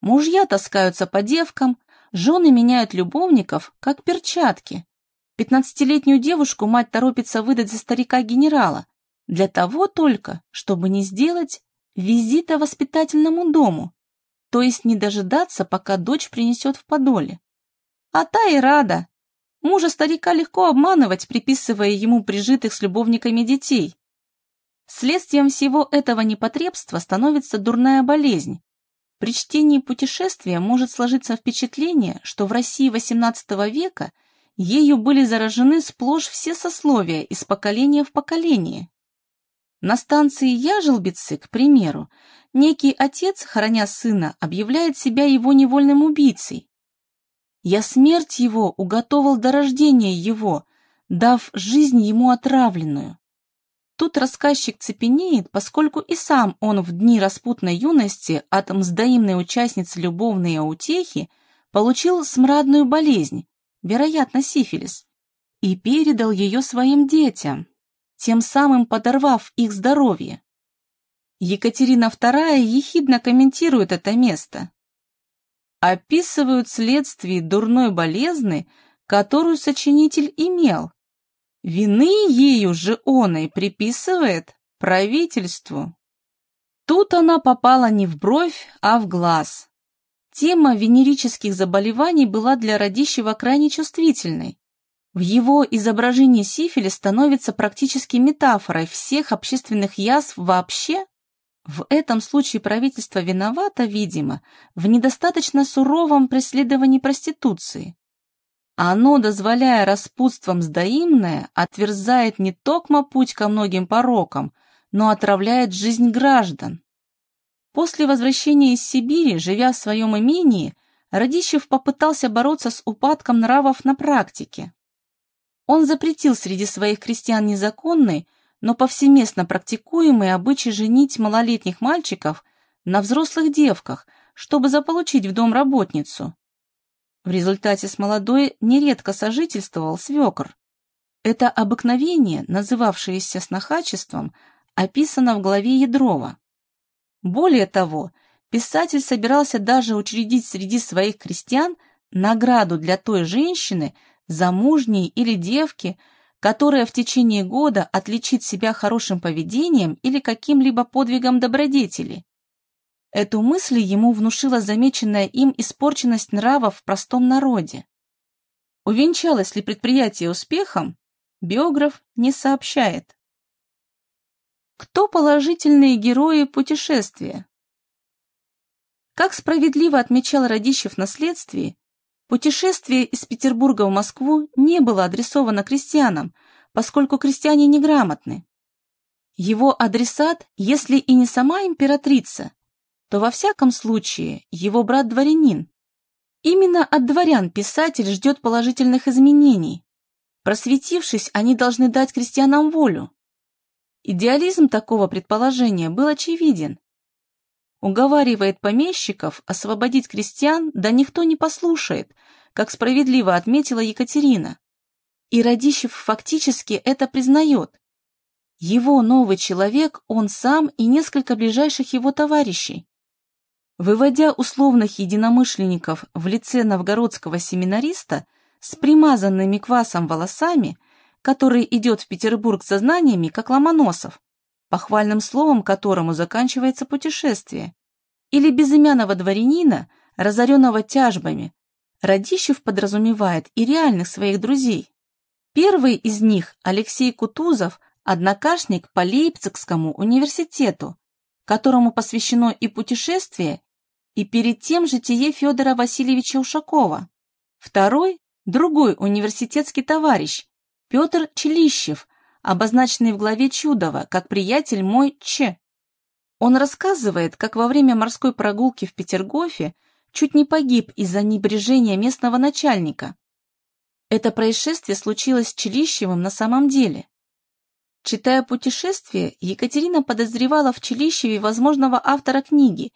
Мужья таскаются по девкам, жены меняют любовников, как перчатки. Пятнадцатилетнюю девушку мать торопится выдать за старика-генерала, для того только, чтобы не сделать визита воспитательному дому, то есть не дожидаться, пока дочь принесет в подоле. А та и рада. Мужа старика легко обманывать, приписывая ему прижитых с любовниками детей. Следствием всего этого непотребства становится дурная болезнь. При чтении путешествия может сложиться впечатление, что в России XVIII века ею были заражены сплошь все сословия из поколения в поколение. На станции Яжелбицы, к примеру, некий отец, храня сына, объявляет себя его невольным убийцей, я смерть его уготовал до рождения его, дав жизнь ему отравленную. Тут рассказчик цепенеет, поскольку и сам он в дни распутной юности от мздоимной участницы любовной утехи получил смрадную болезнь, вероятно, сифилис, и передал ее своим детям, тем самым подорвав их здоровье. Екатерина II ехидно комментирует это место описывают следствие дурной болезни, которую сочинитель имел. Вины ею же оной приписывает правительству. Тут она попала не в бровь, а в глаз. Тема венерических заболеваний была для Радищева крайне чувствительной. В его изображении сифилис становится практически метафорой всех общественных язв вообще в этом случае правительство виновато, видимо, в недостаточно суровом преследовании проституции. Оно, дозволяя распутствам сдаимное, отверзает не токмо путь ко многим порокам, но отравляет жизнь граждан. После возвращения из Сибири, живя в своем имении, Радищев попытался бороться с упадком нравов на практике. Он запретил среди своих крестьян незаконный, но повсеместно практикуемый обычай женить малолетних мальчиков на взрослых девках, чтобы заполучить в дом работницу. В результате с молодой нередко сожительствовал свекр. Это обыкновение, называвшееся снохачеством, описано в главе Ядрова. Более того, писатель собирался даже учредить среди своих крестьян награду для той женщины, замужней или девки, которая в течение года отличит себя хорошим поведением или каким-либо подвигом добродетели. Эту мысль ему внушила замеченная им испорченность нравов в простом народе. Увенчалось ли предприятие успехом, биограф не сообщает. Кто положительные герои путешествия? Как справедливо отмечал Радищев на следствии, Путешествие из Петербурга в Москву не было адресовано крестьянам, поскольку крестьяне неграмотны. Его адресат, если и не сама императрица, то во всяком случае его брат-дворянин. Именно от дворян писатель ждет положительных изменений. Просветившись, они должны дать крестьянам волю. Идеализм такого предположения был очевиден. Уговаривает помещиков освободить крестьян, да никто не послушает, как справедливо отметила Екатерина. И Радищев фактически это признает. Его новый человек он сам и несколько ближайших его товарищей. Выводя условных единомышленников в лице новгородского семинариста с примазанными квасом волосами, который идет в Петербург со знаниями, как Ломоносов, похвальным словом которому заканчивается путешествие, или безымянного дворянина, разоренного тяжбами, Радищев подразумевает и реальных своих друзей. Первый из них, Алексей Кутузов, однокашник по Лейпцигскому университету, которому посвящено и путешествие, и перед тем житие Федора Васильевича Ушакова. Второй – другой университетский товарищ, Петр Челищев, обозначенный в главе Чудова, как приятель мой Ч. Он рассказывает, как во время морской прогулки в Петергофе чуть не погиб из-за небрежения местного начальника. Это происшествие случилось с Челищевым на самом деле. Читая «Путешествие», Екатерина подозревала в Челищеве возможного автора книги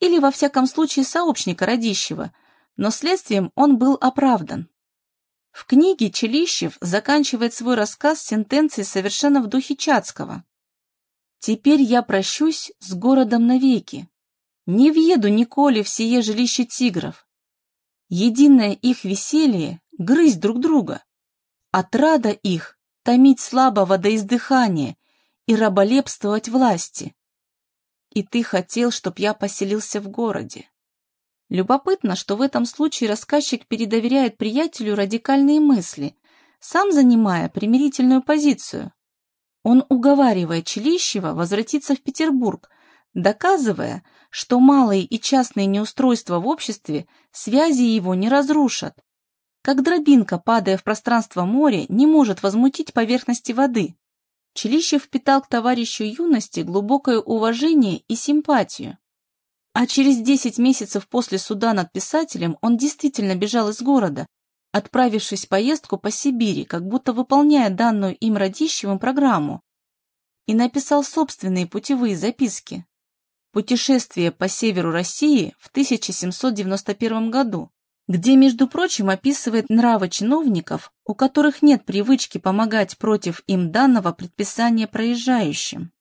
или, во всяком случае, сообщника Радищева, но следствием он был оправдан. В книге Челищев заканчивает свой рассказ сентенцией совершенно в духе Чацкого. «Теперь я прощусь с городом навеки. Не въеду николи в сие жилище тигров. Единое их веселье — грызть друг друга. Отрада их — томить слабого до издыхания и раболепствовать власти. И ты хотел, чтоб я поселился в городе. Любопытно, что в этом случае рассказчик передоверяет приятелю радикальные мысли, сам занимая примирительную позицию. Он уговаривает Челищева возвратиться в Петербург, доказывая, что малые и частные неустройства в обществе связи его не разрушат. Как дробинка, падая в пространство моря, не может возмутить поверхности воды. Челищев питал к товарищу юности глубокое уважение и симпатию. А через 10 месяцев после суда над писателем он действительно бежал из города, отправившись в поездку по Сибири, как будто выполняя данную им Радищевым программу, и написал собственные путевые записки. «Путешествие по северу России» в 1791 году, где, между прочим, описывает нравы чиновников, у которых нет привычки помогать против им данного предписания проезжающим.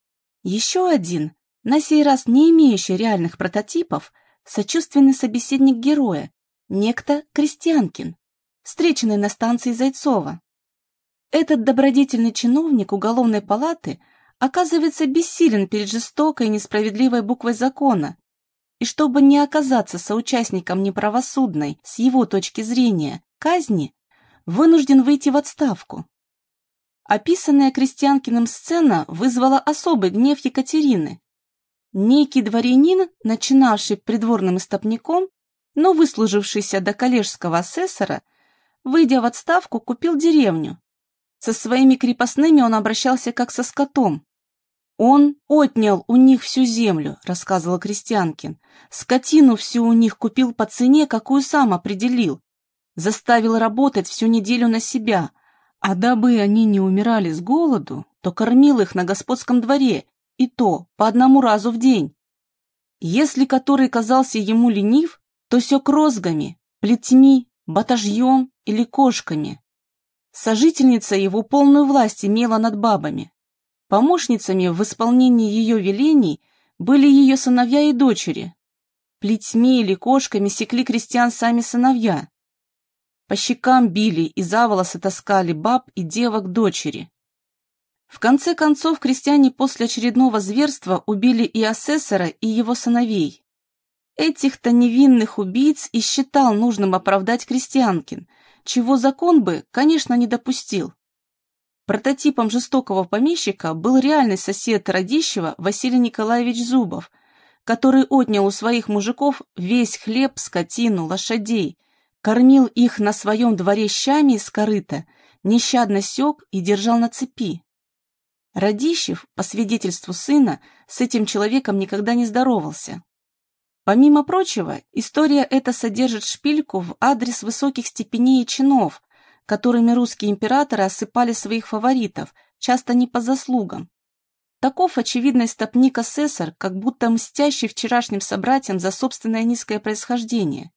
Еще один, на сей раз не имеющий реальных прототипов, сочувственный собеседник героя, некто Крестьянкин, встреченный на станции Зайцова. Этот добродетельный чиновник уголовной палаты – оказывается бессилен перед жестокой и несправедливой буквой закона, и чтобы не оказаться соучастником неправосудной, с его точки зрения, казни, вынужден выйти в отставку. Описанная Крестьянкиным сцена вызвала особый гнев Екатерины. Некий дворянин, начинавший придворным истопником, но выслужившийся до коллежского асессора, выйдя в отставку, купил деревню. Со своими крепостными он обращался как со скотом. «Он отнял у них всю землю», — рассказывал Крестьянкин. «Скотину всю у них купил по цене, какую сам определил. Заставил работать всю неделю на себя, а дабы они не умирали с голоду, то кормил их на господском дворе, и то по одному разу в день. Если который казался ему ленив, то сёк розгами, плетьми, батажьем или кошками. Сожительница его полную власть имела над бабами, Помощницами в исполнении ее велений были ее сыновья и дочери. Плетьми или кошками секли крестьян сами сыновья. По щекам били и за волосы таскали баб и девок дочери. В конце концов, крестьяне после очередного зверства убили и асессора, и его сыновей. Этих-то невинных убийц и считал нужным оправдать крестьянкин, чего закон бы, конечно, не допустил. Прототипом жестокого помещика был реальный сосед Радищева Василий Николаевич Зубов, который отнял у своих мужиков весь хлеб, скотину, лошадей, кормил их на своем дворе щами из корыта, нещадно сёк и держал на цепи. Радищев, по свидетельству сына, с этим человеком никогда не здоровался. Помимо прочего, история эта содержит шпильку в адрес высоких степеней и чинов, которыми русские императоры осыпали своих фаворитов, часто не по заслугам. Таков очевидный стопник-асессор, как будто мстящий вчерашним собратьям за собственное низкое происхождение.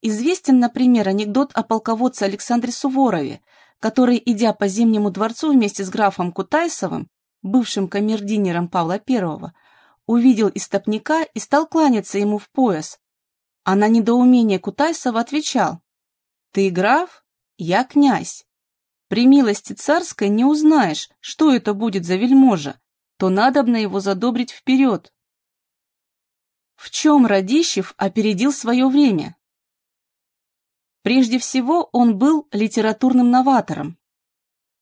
Известен, например, анекдот о полководце Александре Суворове, который, идя по Зимнему дворцу вместе с графом Кутайсовым, бывшим камердинером Павла I, увидел истопника и стал кланяться ему в пояс. А на недоумение Кутайсова отвечал «Ты граф? Я князь. При милости царской не узнаешь, что это будет за вельможа, то надобно его задобрить вперед. В чем Радищев опередил свое время? Прежде всего, он был литературным новатором.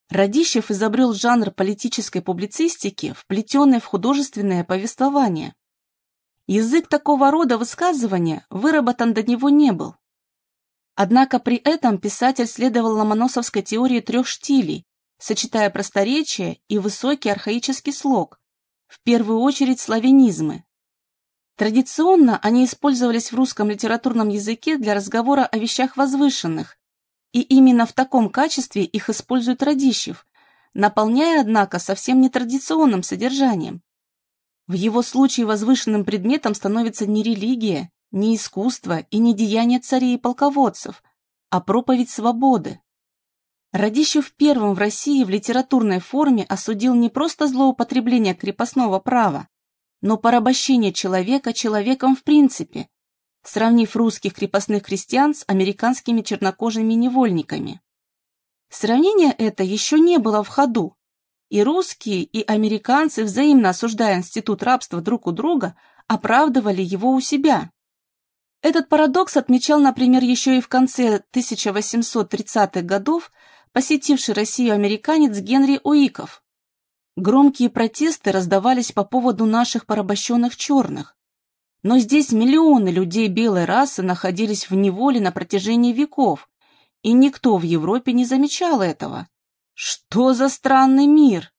Радищев изобрел жанр политической публицистики, вплетенный в художественное повествование. Язык такого рода высказывания выработан до него не был. Однако при этом писатель следовал ломоносовской теории трех штилей, сочетая просторечие и высокий архаический слог, в первую очередь славянизмы. Традиционно они использовались в русском литературном языке для разговора о вещах возвышенных, и именно в таком качестве их использует Радищев, наполняя, однако, совсем нетрадиционным содержанием. В его случае возвышенным предметом становится не религия, не искусство и не деяние царей и полководцев, а проповедь свободы. Радищев первым в России в литературной форме осудил не просто злоупотребление крепостного права, но порабощение человека человеком в принципе, сравнив русских крепостных крестьян с американскими чернокожими невольниками. Сравнение это еще не было в ходу, и русские, и американцы, взаимно осуждая институт рабства друг у друга, оправдывали его у себя. Этот парадокс отмечал, например, еще и в конце 1830-х годов посетивший Россию американец Генри Уиков. Громкие протесты раздавались по поводу наших порабощенных черных. Но здесь миллионы людей белой расы находились в неволе на протяжении веков, и никто в Европе не замечал этого. Что за странный мир?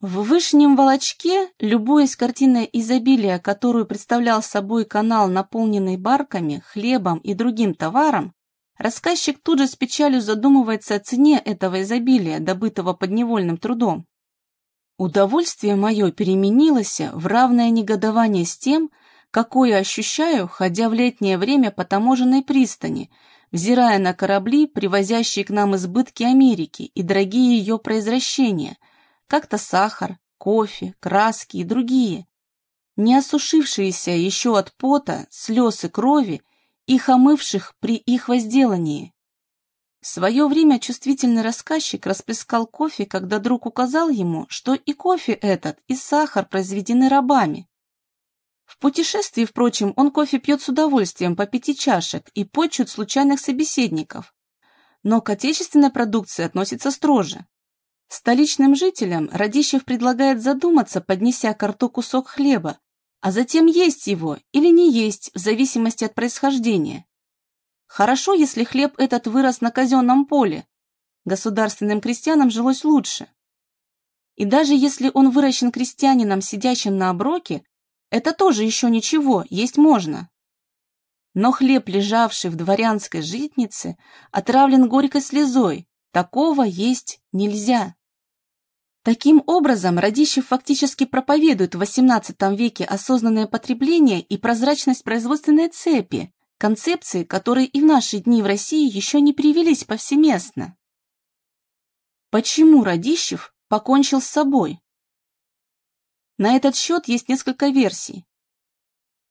В Вышнем Волочке, любуясь картиной изобилия, которую представлял собой канал, наполненный барками, хлебом и другим товаром, рассказчик тут же с печалью задумывается о цене этого изобилия, добытого подневольным трудом. Удовольствие мое переменилось в равное негодование с тем, какое ощущаю, ходя в летнее время по таможенной пристани, взирая на корабли, привозящие к нам избытки Америки и дорогие ее произвращения – как-то сахар, кофе, краски и другие, не осушившиеся еще от пота, слез и крови, их омывших при их возделании. В свое время чувствительный рассказчик расплескал кофе, когда друг указал ему, что и кофе этот, и сахар произведены рабами. В путешествии, впрочем, он кофе пьет с удовольствием по пяти чашек и почет случайных собеседников. Но к отечественной продукции относится строже. Столичным жителям Радищев предлагает задуматься, поднеся к рту кусок хлеба, а затем есть его или не есть, в зависимости от происхождения. Хорошо, если хлеб этот вырос на казенном поле. Государственным крестьянам жилось лучше. И даже если он выращен крестьянином, сидящим на оброке, это тоже еще ничего, есть можно. Но хлеб, лежавший в дворянской житнице, отравлен горькой слезой, такого есть нельзя. Таким образом, Радищев фактически проповедует в XVIII веке осознанное потребление и прозрачность производственной цепи, концепции, которые и в наши дни в России еще не привелись повсеместно. Почему Радищев покончил с собой? На этот счет есть несколько версий.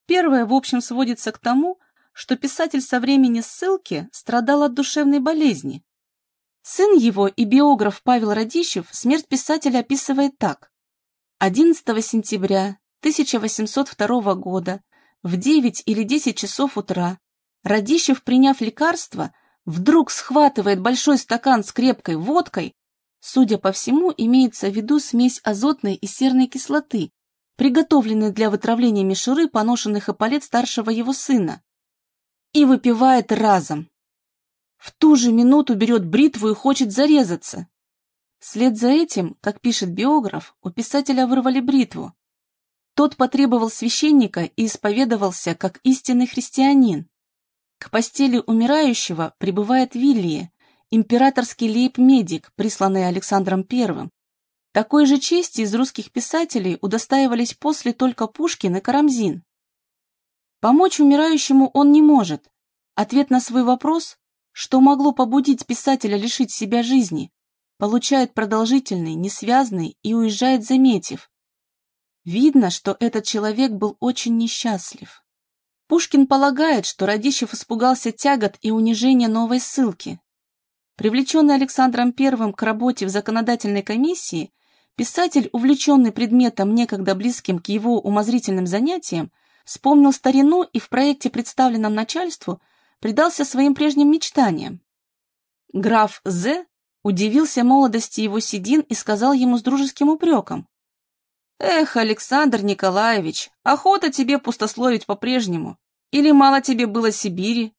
Первая, в общем, сводится к тому, что писатель со времени ссылки страдал от душевной болезни, Сын его и биограф Павел Радищев смерть писателя описывает так. 11 сентября 1802 года в 9 или 10 часов утра Радищев, приняв лекарство, вдруг схватывает большой стакан с крепкой водкой, судя по всему, имеется в виду смесь азотной и серной кислоты, приготовленной для вытравления мишуры поношенных эполет старшего его сына, и выпивает разом. В ту же минуту берет бритву и хочет зарезаться. Вслед за этим, как пишет биограф, у писателя вырвали бритву. Тот потребовал священника и исповедовался как истинный христианин. К постели умирающего прибывает Виллия, императорский лейб-медик, присланный Александром I. Такой же чести из русских писателей удостаивались после только Пушкин и Карамзин. Помочь умирающему он не может. Ответ на свой вопрос что могло побудить писателя лишить себя жизни? Получает продолжительный, несвязный и уезжает, заметив. Видно, что этот человек был очень несчастлив. Пушкин полагает, что Радищев испугался тягот и унижения новой ссылки. Привлеченный Александром I к работе в законодательной комиссии, писатель, увлеченный предметом, некогда близким к его умозрительным занятиям, вспомнил старину и в проекте, представленном начальству, предался своим прежним мечтаниям. Граф З. удивился молодости его седин и сказал ему с дружеским упреком. «Эх, Александр Николаевич, охота тебе пустословить по-прежнему. Или мало тебе было Сибири?»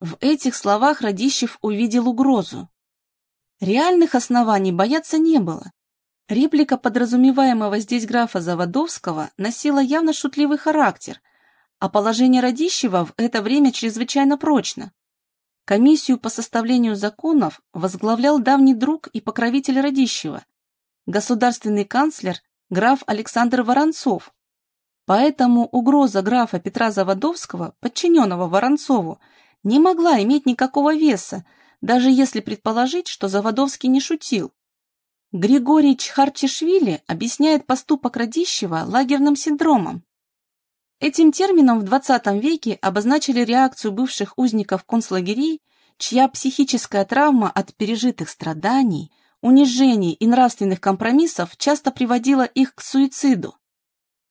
В этих словах Радищев увидел угрозу. Реальных оснований бояться не было. Реплика подразумеваемого здесь графа Заводовского носила явно шутливый характер, а положение Радищева в это время чрезвычайно прочно. Комиссию по составлению законов возглавлял давний друг и покровитель Радищева, государственный канцлер граф Александр Воронцов. Поэтому угроза графа Петра Заводовского, подчиненного Воронцову, не могла иметь никакого веса, даже если предположить, что Заводовский не шутил. Григорий Чхарчишвили объясняет поступок Радищева лагерным синдромом. Этим термином в XX веке обозначили реакцию бывших узников концлагерей, чья психическая травма от пережитых страданий, унижений и нравственных компромиссов часто приводила их к суициду.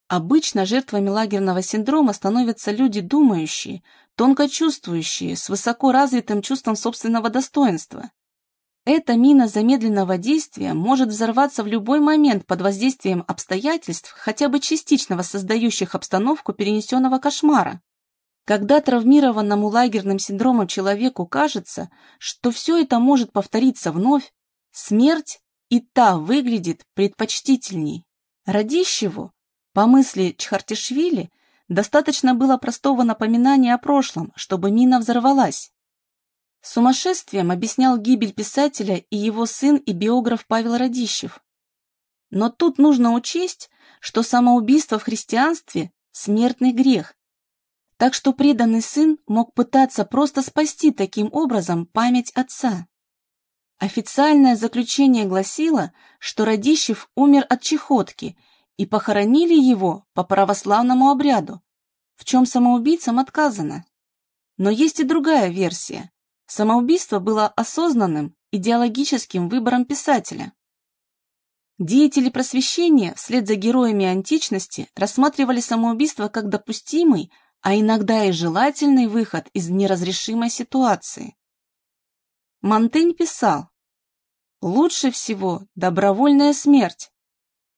Обычно жертвами лагерного синдрома становятся люди думающие, тонко чувствующие, с высоко развитым чувством собственного достоинства. Эта мина замедленного действия может взорваться в любой момент под воздействием обстоятельств, хотя бы частично создающих обстановку перенесенного кошмара. Когда травмированному лагерным синдромом человеку кажется, что все это может повториться вновь, смерть и та выглядит предпочтительней. Радищеву, по мысли Чхартишвили, достаточно было простого напоминания о прошлом, чтобы мина взорвалась. Сумасшествием объяснял гибель писателя и его сын и биограф Павел Радищев. Но тут нужно учесть, что самоубийство в христианстве – смертный грех. Так что преданный сын мог пытаться просто спасти таким образом память отца. Официальное заключение гласило, что Радищев умер от чехотки и похоронили его по православному обряду, в чем самоубийцам отказано. Но есть и другая версия. Самоубийство было осознанным идеологическим выбором писателя. Деятели просвещения вслед за героями античности рассматривали самоубийство как допустимый, а иногда и желательный выход из неразрешимой ситуации. Монтень писал, «Лучше всего добровольная смерть.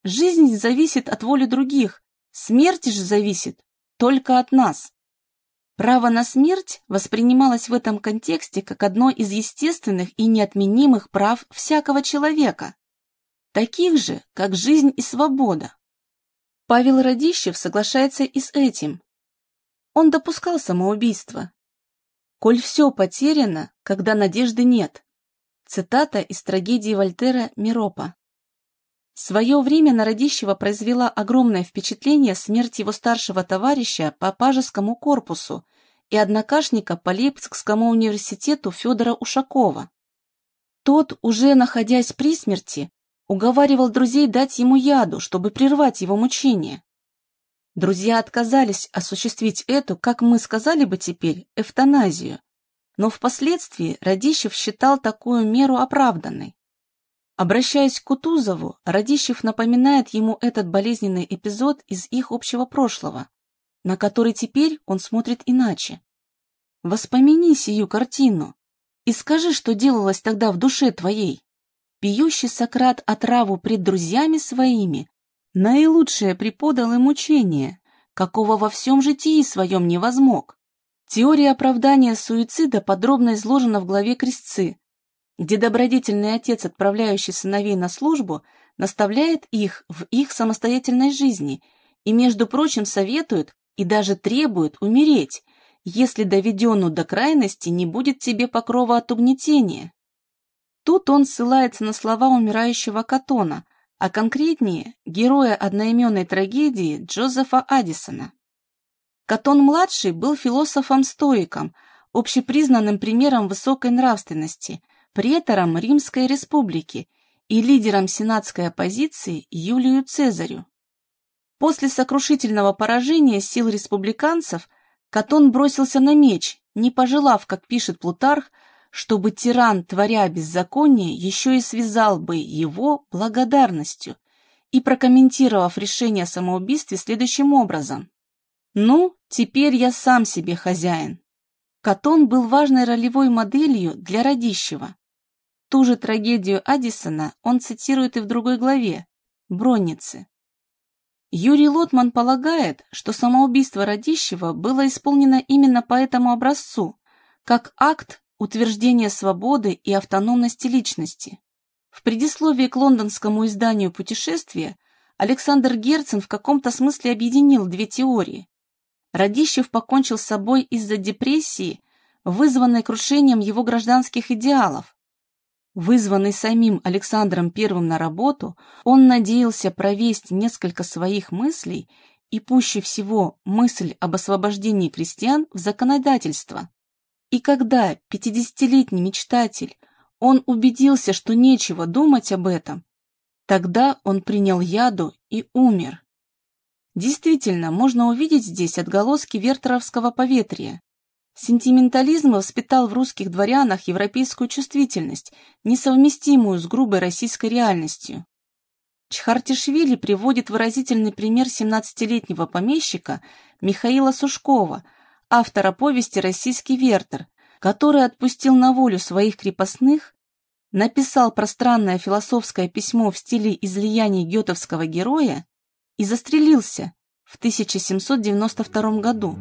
Жизнь зависит от воли других, смерть же зависит только от нас». Право на смерть воспринималось в этом контексте как одно из естественных и неотменимых прав всякого человека, таких же, как жизнь и свобода. Павел Радищев соглашается и с этим. Он допускал самоубийство. «Коль все потеряно, когда надежды нет». Цитата из трагедии Вольтера «Миропа». В свое время на Радищева произвела огромное впечатление смерть его старшего товарища по пажескому корпусу и однокашника по Лейпцигскому университету Федора Ушакова. Тот, уже находясь при смерти, уговаривал друзей дать ему яду, чтобы прервать его мучения. Друзья отказались осуществить эту, как мы сказали бы теперь, эвтаназию, но впоследствии Радищев считал такую меру оправданной. Обращаясь к Кутузову, Радищев напоминает ему этот болезненный эпизод из их общего прошлого, на который теперь он смотрит иначе. Воспомини сию картину и скажи, что делалось тогда в душе твоей. Пьющий Сократ отраву пред друзьями своими, наилучшее преподал им учение, какого во всем житии своем не возмог. Теория оправдания суицида подробно изложена в главе «Крестцы», где добродетельный отец, отправляющий сыновей на службу, наставляет их в их самостоятельной жизни и, между прочим, советует и даже требует умереть, если доведенную до крайности не будет тебе покрова от угнетения. Тут он ссылается на слова умирающего Катона, а конкретнее героя одноименной трагедии Джозефа Аддисона. Катон-младший был философом-стоиком, общепризнанным примером высокой нравственности – претором Римской республики и лидером сенатской оппозиции Юлию Цезарю. После сокрушительного поражения сил республиканцев Катон бросился на меч, не пожелав, как пишет Плутарх, чтобы тиран, творя беззаконие, еще и связал бы его благодарностью, и прокомментировав решение о самоубийстве следующим образом. «Ну, теперь я сам себе хозяин». Катон был важной ролевой моделью для Радищева. Ту же трагедию Аддисона он цитирует и в другой главе «Бронницы». Юрий Лотман полагает, что самоубийство Радищева было исполнено именно по этому образцу, как акт утверждения свободы и автономности личности. В предисловии к лондонскому изданию «Путешествие» Александр Герцен в каком-то смысле объединил две теории. Радищев покончил с собой из-за депрессии, вызванной крушением его гражданских идеалов. Вызванный самим Александром I на работу, он надеялся провести несколько своих мыслей и пуще всего мысль об освобождении крестьян в законодательство. И когда пятидесятилетний мечтатель, он убедился, что нечего думать об этом, тогда он принял яду и умер. Действительно, можно увидеть здесь отголоски вертеровского поветрия. Сентиментализм воспитал в русских дворянах европейскую чувствительность, несовместимую с грубой российской реальностью. Чхартишвили приводит выразительный пример 17-летнего помещика Михаила Сушкова, автора повести «Российский вертер», который отпустил на волю своих крепостных, написал пространное философское письмо в стиле излияний гетовского героя и застрелился в 1792 году.